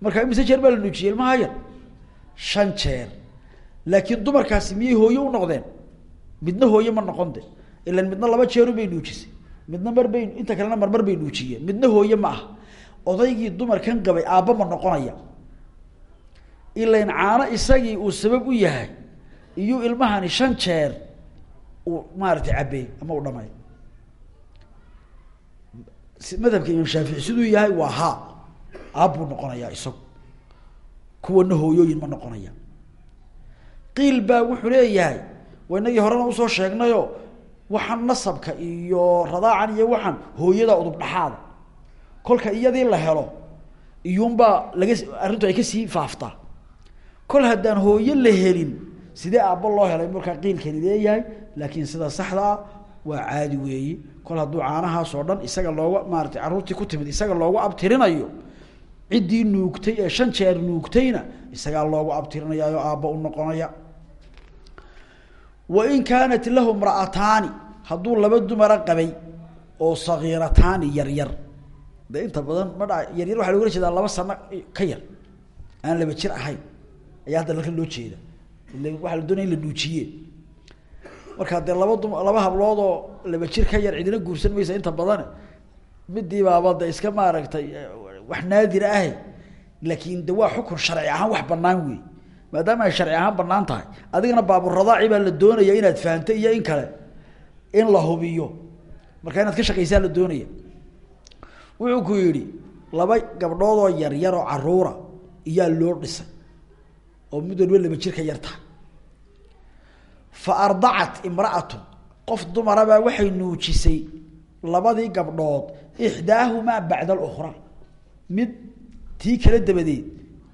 Speaker 1: markaa imise jeer baa la nuujiyey ilmaha yar shan jeer. Laakiin dumarkaasi miyay hooye u noqdeen? Midna hooye ma noqon de ilan midna laba jeeru bay nuujisay. Midna mar bay inta kalena marmar bay nuujiyeen. Midna hooye ma aha. Odaygii dumarkan qabay aabba ma noqonaya. Ilain caano isagii uu sabab u yahay iyuu ilmahani shan jeer uu maaratay cabeey ama u dhamay. Madhabka imaam shaafici siduu yahay waa ha. Aabbuu noqonayaa isagu. Kuwana hooyooyin ma noqonaya. Qiil baa wuxuu leeyahay waa inagii horena u soo sheegnayo waxaan nasabka iyo radaacan iyo waxaan hooyada udub dhaxaada. Kolka iyadii la helo iyuunbaa laga arrintu ay ka sii faaftaa. Kol haddaan hooye la helin sidee aabbo loo helay markaa qiilkani leeyahay? Laakiin sida saxda ah waa caadi weeyi. Kol hadduu caanahaas oo dhan isaga looga maaratay carruurtii ku timid isaga loogu abtirinayo ciddii nuugtay ee shan jeer nuugtayna isagaa loogu abtirinayaayo aabba u noqonaya. Wain kaanat lahu mra'ataani hadduu laba dumara qabay oo sagiirataani yar yar. De inta badan ma dha yar yar waxa logala jeedaa laba sano ka yar. Aan laba jir ahayn. Ayaa hadda halkan loo jeeda waxaa la doonaya in la nuujiye markaa dee laba dum laba hablood oo laba jir ka yar cidina guursan maysa inta badan. Midii baaba de iska maaragtay wax naadir ahe. Laakiin de waa xukun sharci ahaan wax banaan wey maadaama ay sharci ahaan bannaan tahay adigana baaburadaaci baa la doonaya inaad fahamta iyo in kale. In la hubiyo. Markaa inaad ka shaqaysaa la doonaya. Wuxuu ku yidhi laba gabdhood oo yar yar oo caruura iyaa loo dhisay oo mid waliba laba jir ka yar tahay fa ardacat imra'atu qof dumarabaa waxay nuujisay labadii gabdhood ixdaahumaa bacda alukhra mid tii kala dabadeed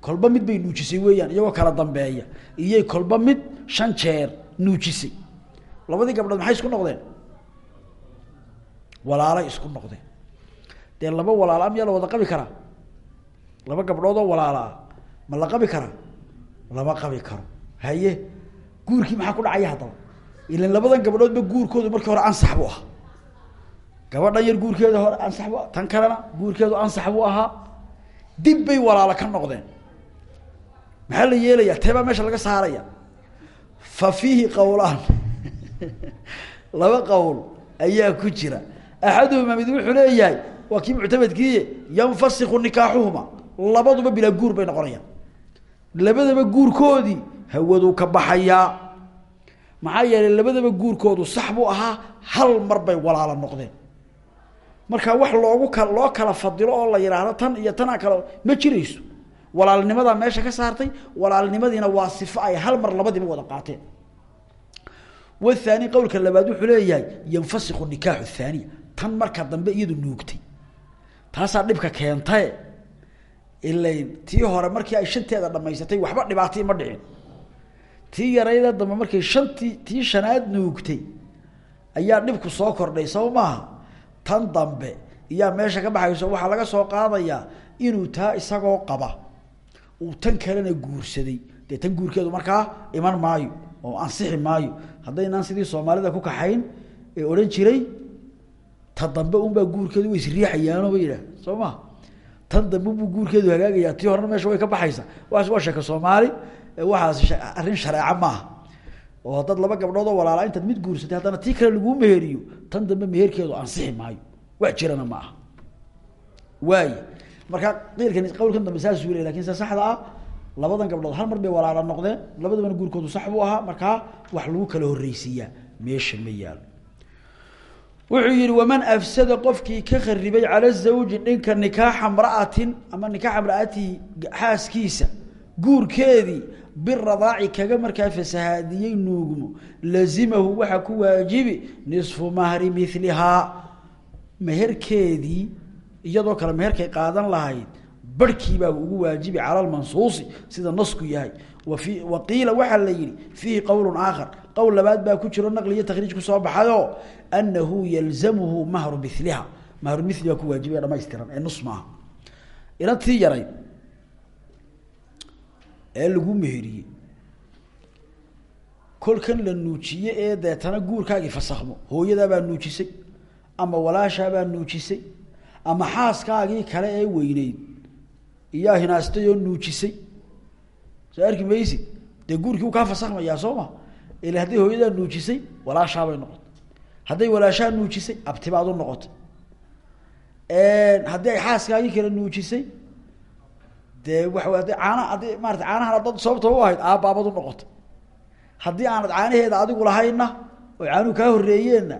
Speaker 1: kolba mid bay nuujisay weeyaan iyagoo kala dambeeya iyay kolba mid shan jeer nuujisay. Labadii gabdhood maxay isku noqdeen? Walaalay isku noqdeen. Dee laba walaala miyaa la wada qabi karaa? Laba gabdhood oo walaalaa ma la qabi karaa lama qabi karo. Haye guurkii maxaa ku dhacaya haddaba? Ilan labadan gabdhoodba guurkoodu markii hore ansax buu ahaa. Gabadhan yar guurkeeda hore ansax bu tan kalena guurkeedu ansax buu ahaa. Dib bay walaalo ka noqdeen. Maxaa la yeelayaa? Teebaa meesha laga saaraya. Fa fiihi qowlaan <laughs> laba qowl ayaa ku jira. Axaduhuma mid wuxuu leeyahay waa kii muctamadkiiye yanfasiku nikaaxuhuma labaduba bilaa guur bay noqonayaan labadaba guurkoodii hawaduu ka baxayaa maxaa yeelay labadaba guurkoodu sax buu ahaa hal mar bay walaalo noqdeen. Marka wax loogu ka loo kala fadilo oo la yidhaahdo tan iyo tanaa kale ma jirayso. Walaalnimadaa meesha ka saartay walaalnimadiina waa sifo ay hal mar labadiiba wada qaateen. Wathani qowlka labaad wuxuu leeyahay yanfasiku nikaaxu thaaniya tan marka dambe iyadu nuugtay. Taasaa dhibka keentae ilayn tii hore markii ay shanteeda dhamaysatay waxba dhibaatii ma dhicin. Tii yarayda dambe markay shantii tii shanaad nuugtay ayaa dhibku soo kordhay maaha tan dambe iyaa meesha ka baxayso waxaa laga soo qaadayaa inuu taa isagoo qaba. Uu tan kalena guursaday. Dee tan guurkeedu markaa iman maayo oo ansixi maayo. Haddaynaan sidii soomaalida ku kaxayn ee odhan jiray ta dambe unbaa guurkeedu way isriixayaano ba yidhaah soo ma tan dambe buu guurkeedu hagaagayaa tii horena meesha way ka baxaysa waaas waa sheeka soomaali waxaas arrin shareeco maaha oo haddaad laba gabdhood oo walaala intaad mid guursatay haddana tii kale laguu meheriyo tan dambe meherkeedu ansixi maayo. Wax jirana ma aha. Waay. Marka qiilkan qawlkan dambe saasuu le laakiin se saxda ah labadan gabdhood hal mar bay walaala noqdeen labadabana guurkoodu sax buu ahaa. Markaa wax lagu kala horreysiiyaa meesha ma yaalo wuxuu yihi waman afsada qofkii ka kharibay cala zawji dhinka nikaaxa mra'atin ama nikaaxa mra'atihi xaaskiisa guurkeedii biradaaci kaga markaa fasahaadiyey nuugmo lazimahu waxaa ku waajibi nisfu mahri milihaa meherkeedii iyadoo kale meherkay qaadan lahayd barhkiibaa ugu waajibi cala lmansuusi sida nasku yahay. Wafi wa qiila waxaa la yihi fiihi qowlu aakhar qowl labaad baa ku jiro naqli iyo takhriij ku soo baxayo anahu yalzamuhu mahru miliha mahru mili ku waajibaya dhamaystiran ee nus maaha. Inantii yarayd ee lagu meheriyey kolkan la nuujiye ee deetana guurkaagii fasakhmo hooyadaabaa nuujisay ama walaashaabaa nuujisay ama xaaskaagii kale ee weyneyd iyaa hinaastay oo nuujisay. Soo arki maysid dee guurkii uu kaa fasakhmayaa soo ma ila hadday hooyadaa nuujisay walaashaabay noqotay. Hadday walaashaa nuujisay abtibaad u noqotay. Haddii ay xaaskaagii kale nuujisay dee waa haddi caana haddii maarata caanahan adad sababta u ahayd aabbaabad u noqotay. Haddii aanad caanaheeda adigu lahaynna oy caanuhu kaa horreeyeenna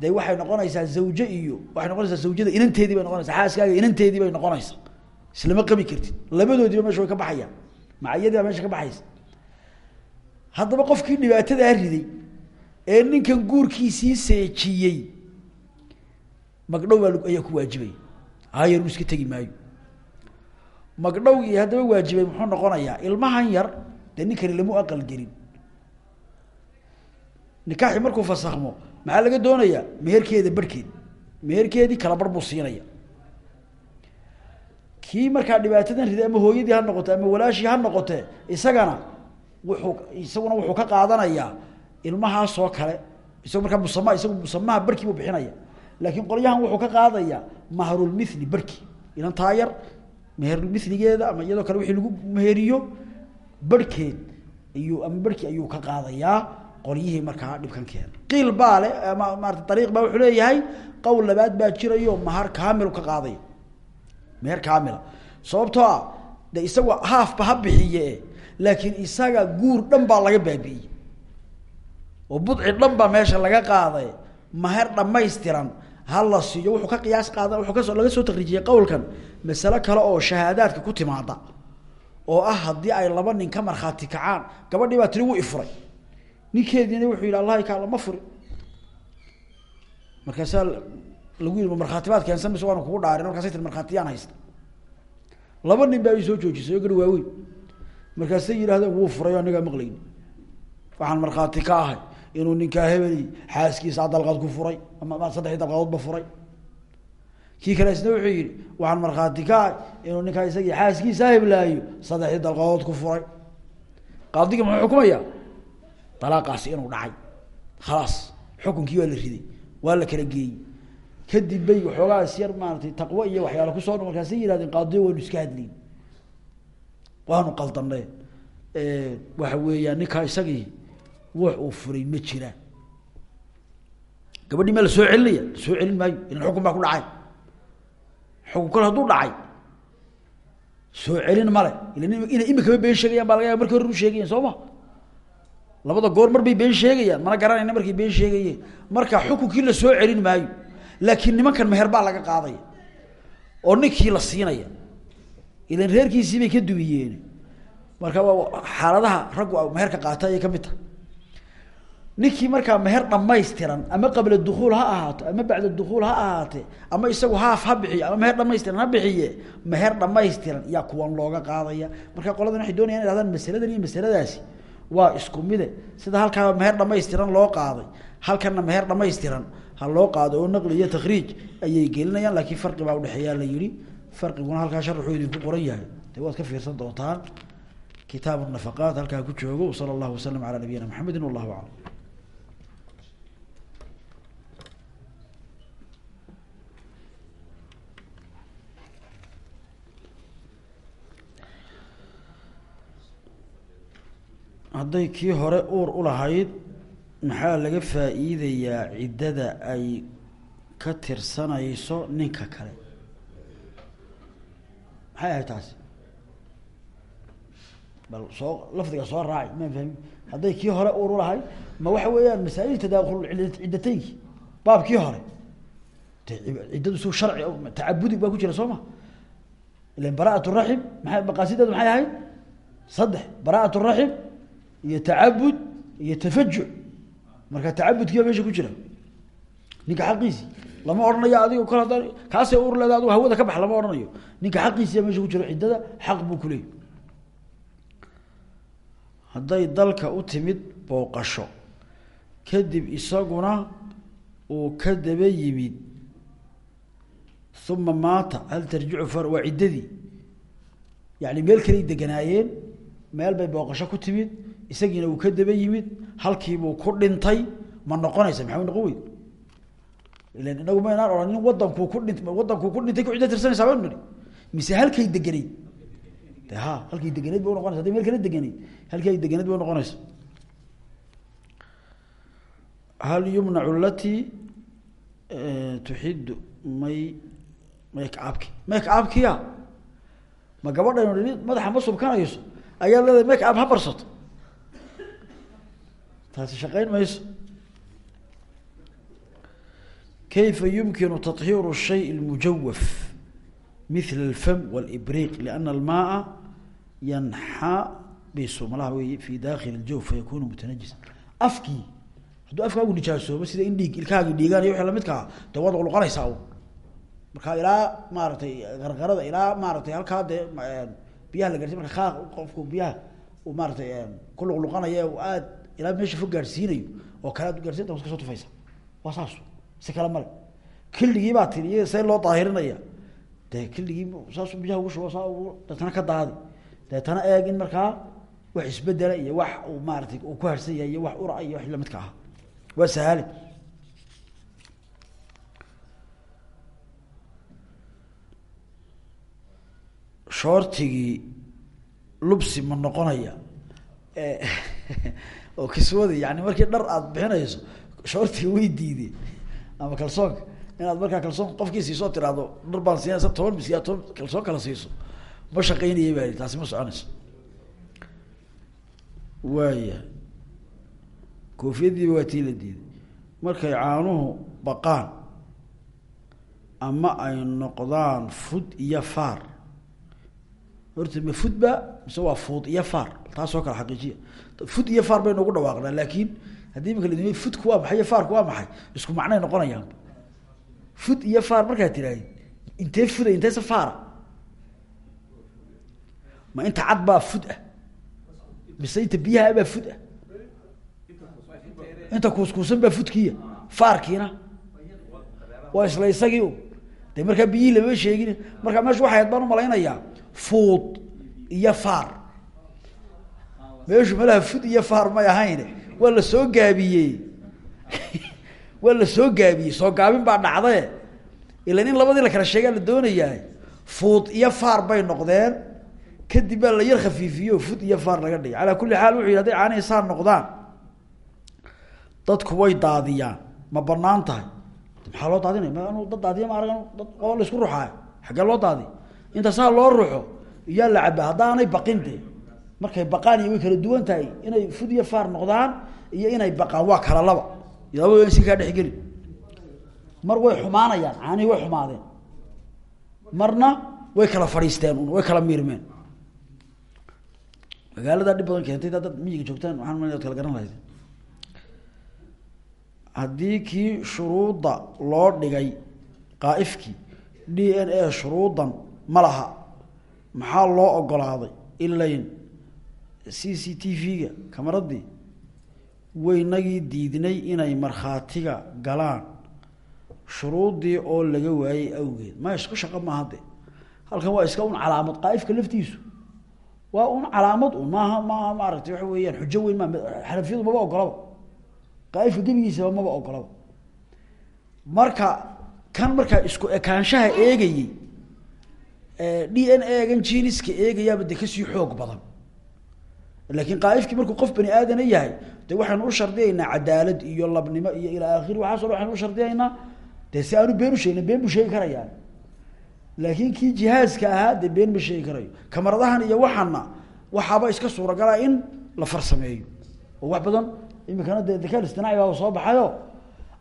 Speaker 1: dee waxay noqonaysaa zawje iyo waxay noqonaysaa zawjada inanteedii bay noqonaysaa xaaskaaga inanteedii bay noqonaysaa. Islama qabi kartid. Labadoodiiba meesha ka baxayaan. Macayadii baa meesha ka baxaysa haddaba qofkii dhibaatadaa riday ee ninkan guurkiisii seejiyey magdhow ayaa ku waajibaya hayar uu iska tegi maayo. Magdhowgii haddaba waajibay muxuu noqonayaa ilmahan yar dee ninkani lamu aqal gelin. Nikaaxii markuu fasakhmo maxaa laga doonayaa? Meherkeeda barhkeed meherkeedii kala bar buu siinaya. Kii markaa dhibaatadan riday ama hooyadii ha noqote ama walaashii ha noqote isagana wuxuu isaguna wuxuu ka qaadanayaa ilmahaasoo kale. Isago markaa musama isagu musamaha barhkii buu bixinaya. Laakiin qolyahan wuxuu ka qaadayaa mahrulmithli barhki inantaa yar mehermithligeeda ama iyadoo kale wixii lagu meheriyo barhkeed ayuu ama barhkii ayuu ka qaadayaa qolyihii markaa dhibkan keena qiil baa le ama maarata dariiq baa wuxuu leeyahay qowl labaad baa jirayo mahar kaamilu ka qaadaya meher kaamila sababtoo ah isagu haafba ha bixiye laakiin isaga guur dhan baa laga baabi'iyey oo budci dhan baa meesha laga qaaday. Maher dhamaystiran ha la siiyo wuxuu ka qiyaas qaada wuxuu ka soo laga soo takriijiyey qowlkan. Masale kale oo shahaadaadka ku timaada oo ah haddii ay laba nin ka markhaati kacaan gabadhii baa tiri wuu ifuray ninkeediina wuxuu yidhi allahi kaala ma furi. Markaasaa lagu yidhi ma markhaatibaad keensan mise waana kugu dhaarin? Markaasay tiri markhaatiyaan haysta. Laba nin baa i soo joojisay oo gari waaweyn markaasay yidhahdeen wuu furay oo anigaa maqlayni waxaan markhaati ka ahay inuu ninkaa hebeli xaaskiisa dalqaad ku furay ama saddexdii dalqadoodba furay. Kii kale isna wuxuu yihi waxaan markhaati ka ahay inuu ninkaa isagii xaaskiisa heblaayo saddexdii dalqadood ku furay. Qaadigii muxuu xukumaya? Alaaqaasi inuu dhacay. Khalaas xukunkii waa la riday waa la kala geeyey. Kadib bay waxoogaas yar maaratay taqwo iyo waxyaala ku soo markaasay yihahdeen qaadiyo waanu iska hadlayn waanu qaldanay waxa weeyaan ninkaa isagii wax uu furay ma jiraan gabadhii maa la soo celinaya soo celin maayo ilan xukun baa ku dhacay. Xukun kale hadduu dhacay. Soo celin male. Ilan inay imikaba been sheegayaan baa laga yaaba marki hore u sheegayan soo ma? Labada goor mar bay been sheegayaan. Mana garanayna markay been sheegayeen. Marka xukunkii la soo celin maayo. Laakiin nimankan meher baa laga qaadaya. Oo ninkii la siinaya ilan reerkiisii bay ka dumiyeen marka xaaladaha raggu meherka qaata ayay ka mid tahay. Ninkii markaa meher dhamaystiran ama qabla dukuul ha ahaato ama bacda dukuul ha ahaatee ama isagu haaf ha bixiyo ama meher dhamaystiran ha bixiye meher dhamaystiran yaa kuwan looga qaadaya. Marka qoladan waxay doonayaan in hahdaan masaladan iyo masaladaasi waa isku mide sida halkaa meher dhamaystiran loo qaaday halkana meher dhamaystiran ha loo qaado oo naqli iyo takhriij ayay gelinayaan laakiin farqi baa udhexeeyaa la yihi farqiguna halkaa sharaxuu idinku qoran yahay. Dee waad ka fiirsan doontaan kitaab nafaqaat halkaa ku joogo. Sala allahu wasalam ala nabiyina maxamedi wallahu aclam. Hadday kii hore uur ulahayd maxaa laga faa'iidayaa ciddada ay ka tirsanayso ninka kale maxay ahayd taasi? Bal soo lafdiga soo raaci maan fahmi hadday kii hore uur ulahayd ma waxa weeyaan masaa-il tadaakul ciddateynkii baabkii hore. Ciddadu su sharci tacabudi baa ku jira soo ma? Ilan bara'at raxim maay maqaasideedu maxay ahayd? Saddex bara'at raxim iyo tacabud iyo tafajuc marka tacabudkiiba meesha ku jira. Ninka xaqiisi lama odhanayo adiga kol hadda kaasay ur leeda adigo hawada ka bax lama odhanayo ninka xaqiisiya meesha ku jiro ciddada xaq buu kuleeyay hadday dalka u timid booqasho kadib isaguna uu ka daba yimid uma maata hal tarjicu far waa ciddadii. Yani meel kaley deganaayeen meel bay booqasho ku timid isagiina uu ka daba yimid halkiibuu ku dhintay ma noqonaysa maxaa noqon wey ilan inagu maynaan odhan nin wadankuu ku dhint wadankuu ku dhintay ku ciddo tirsanaysaa baynu nihi mise halkay deganayd de ha halkay deganayd bay unoqonaysa haday meel kala deganayd halkii ay deganayd bay hal yumnacu lati tuxidu may make abki make abkiya ma gabadhaynu nihi madaxa ma subkanayso. Ayaa leedahay make up ha barsato. Taasi shaqeyn mayso kayfa yumkinu taطhiiru الshay اlmujawaf mil اlfam wاlbriq lأna almaaa yanxabisu malaha wey fi dakili اljawf fayakunu mutanajisa afkii hadduu afkaagu nijaasoobo sida in dhiig ilkaagi dhiigaan iyo wixii lamidkaa de waad luqluqanaysaa un marka ilaa maaragtay qarqarada ilaa maaratay halkaa dee biyaha la garsiy marka kaa qofku biyaha uu maaratay ku luqluqanaya aad ilaa meesha fog gaadhsiinayo oo kale ad gaarsiin da kasoo tufaysa waa saas si kale male. Killigii baa tiri iya see loo daahirinaya. Dee killigii saas biyaha ugu shubo saa deetana ka daadi. Deetana eeg in markaa wax isbedela iyo wax uu maaratay uu ku harsan yahay wax ura iyo wax lamidka aha waa sahale shoortigii lubsi ma noqonaya. <laughs> Oo kiswada yani markii dhar aada bixinayso shoortiga way diideen ama kalsoonka inaad markaa kalsoon qofkii siisoo tiraahdo dhar baan siinaysa toban miskiya toban kalsoon kala siiso. Ma shaqeynaya baa taasi ma soconayso waaya koofiyadiiba waa tii la diiday. Markay caanuhu baqaan ama ay noqdaan fud iyo faar. Horta ma fudba mise waa fuud iyo faar taasoo kale xaqiijiya. Fud iyo faar bay noogu dhawaaqnaa laakiin haddii imika la fudku waa maxay iyo faarku waa maxay? Isku macnay noqonayaan. Fud iyo faar markaad tiraahid intee fuda inteese faara ma inta cad baa fud ah. Mise inta biyaha fud ah. Inta kuuskuusan baa fudkiya faarkiina. Waa isla isagii u. De markaa biyihii lama sheegin. Markaa waxay ahayd baan umalaynayaa fuud iyo faar. Meeshu malaha fud iyo faar may ahayne waa la soo gaabiyey. Waa la soo gaabiyey. Soo gaabin baa dhacdae ilan in labadii la kala sheegaa la doonayaa. Fuud iyo faar bay noqdeen. Kadib la yar khafiifiyo fud iyo faar laga dhigay. Calaa kulli xaal wuxu yidhi haday saar noqdaan. Dadku way daadiyaan. Ma bannaan tahay. Maxaa loo daadinaya ma anu dad daadiya ma arag dad oo isku ruxaayo. Xaggee loo daadiy inta saa loo ruxo iyaa la cabaa haddaanay baqin markay baqaan iyo way kala duwan tahay inay fud iyo faar noqdaan iyo inay baqaan waa kala laba. Si kaa dhexgeli mar way xumaanayaan caanihi way xumaadeen. Marna way kala fadhiisteen way kala miirmeen. Magaaladaa dhib badan keentay dad miyiga joogtaan ad kala garan lahayd. Haddii kii shuruudda loo dhigay qaaifkii d n a shuruudan ma maxaa loo ogolaaday ilayn c c t v-ga kamaradii waynagii diidnay inay markhaatiga galaan. Shuruuddii oo laga waayey awgeed. Ma isku shaqo maaha de halkan waa iska un calaamad qaaifka laftiisu. Waa un calaamad un. Maaha maaha maaragtay waxa weeyaan. Xujo weyn ma xanafiyadu maba ogolaba qaaifka gebigiisaba maba ogolaba marka kan markaa isku ekaanshaha eegayey d n a gan jiniska eegayaaba de ka sii xoog badan laakiin qaaifkii markuu qof bani aadana yahay de waxaynu u shardiyaynaa cadaalad iyo labnimo iyo ilaa akhiri waxaaso dhan waxaynu u shardiyaynaa de si aanu been u sheegna been buu sheegi karayaa laakiin kii jihaaska ahaa dee been ma karayo. Kamaradahan iyo waxana waxaaba iska suuragala in la farsameeyo. Oo wax badan imikana dee dakaan istinaaci baa soo baxayo.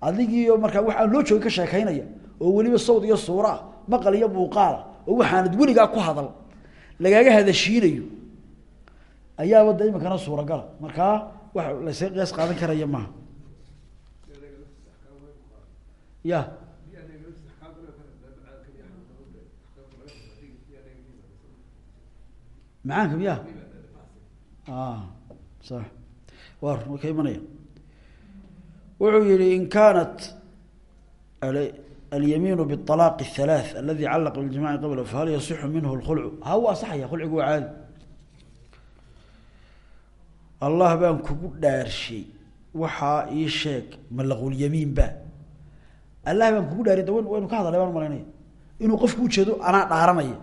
Speaker 1: Adigiiyo markaa wax loo joogin ka sheekaynaya oo weliba sawd iyo suura maqal iyo muuqaala oo waxaanad weligaa ku hadal lagaaga hadashiinayo ayaaba de imikana suuragala markaa wax laysaga qiyaas qaadan karaya maaha ya macaanka miya sax war way ka imanaya wuxuu yihi in kaanat alyamiinu bالطalaaq الثalaaث aladi calaqa biاljimaaci qabla fahal yasixu minhu اlkhulcu ha u asaxaya khulcigu waa caadi allah baan kugu dhaarshay waxaa ii sheeg malaqul-yamiin ba. Allah baan kugu dhaariy waynu ka hadalay baan malaynaya inuu qofku ujeedo anaa dhaaranaya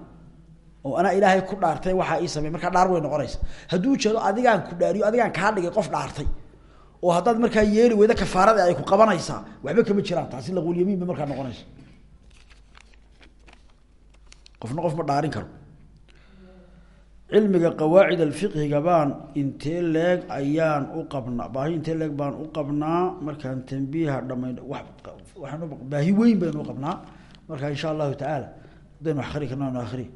Speaker 1: oo anaa ilaahay ku dhaartay waxaa ii samey markaa dhaar way noqonaysa. Hadduu ujeedo adigaan ku dhaariyo adigaan kaa dhigay qof dhaartay. Oo haddaad markaa yeeli weyda kafaarada ay ku qabanaysaa waxba kama jiraan. Taasi laqulyamiin bay markaa noqonaysa. Qofna qof ma dhaarin karo cilmiga qawaacid alfiqhiga baan intee leeg ayaan u qabnaa baahi intee leeg baan u qabnaa markaan tambiiha dhamayn baahi weyn baynu u qabnaa markaa insha allahu tacaala haddaynu akri karna anu akri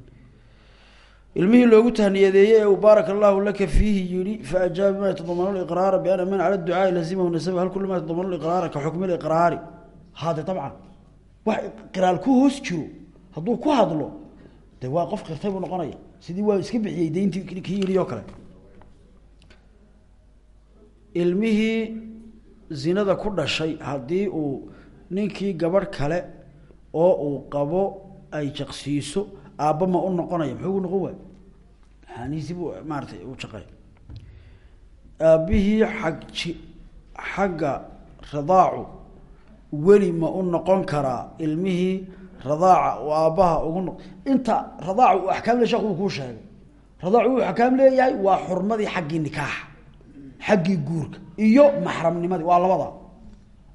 Speaker 1: ilmihii loogu tahniyadeeyey ee uu baaraka allahu laka fiihi yihi faajaaba bima yatadamanu liqraara biana man cala ducaai lazimahu nasaba hal kulu ma yatadamanu liqraara ka xukmi liqraari hade dabcan wax qiraal ku hoos jiro hadduu ku hadlo de waa qof qirtay buu noqonaya sidii waa iska bixiyey dayntii kii yidhi oo kale. Ilmihii zinada ku dhashay haddii uu ninkii gabadh kale oo uu qabo ay jaqsiiso aabba ma u noqonaya muxuu u noqon waay maxaaniisi buu maaratay u jaqay. Aabbihii xag ji xagga radaacu weli ma u noqon karaa ilmihii radaaca uu aabbaha ugu inta radaacu uu axkaam le sheekh uu sheegay. Radaacu uu axkaam leeyahay waa xurmadii xaggii nikaaxa xaggii guurka iyo maxramnimadii waa labada.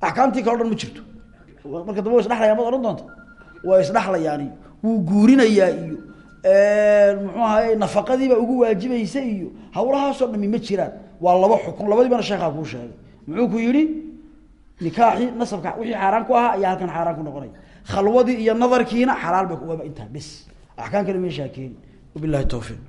Speaker 1: Axkaamtii kale o dhan ma jirto. Marka dambe wa isdhexlayaa maad odhan doonta waa isdhexlayaan iyo wuu guurinayaa iyo muxuu ahaye nafaqadiiba ugu waajibaysa iyo hawlahaasoo dhami ma jiraan. Waa laba xukun labadiibana sheekhaa kuu sheegay. Muxuu ku yihi nikaaxii nasabka wixii xaaraan ku ahaa ayaa halkan xaaraan ku noqonaya khalwadii iyo nadarkiina xalaal bay waaba intaa bis. Axkaam kale meeshaa keeni wabilahi tawfiiq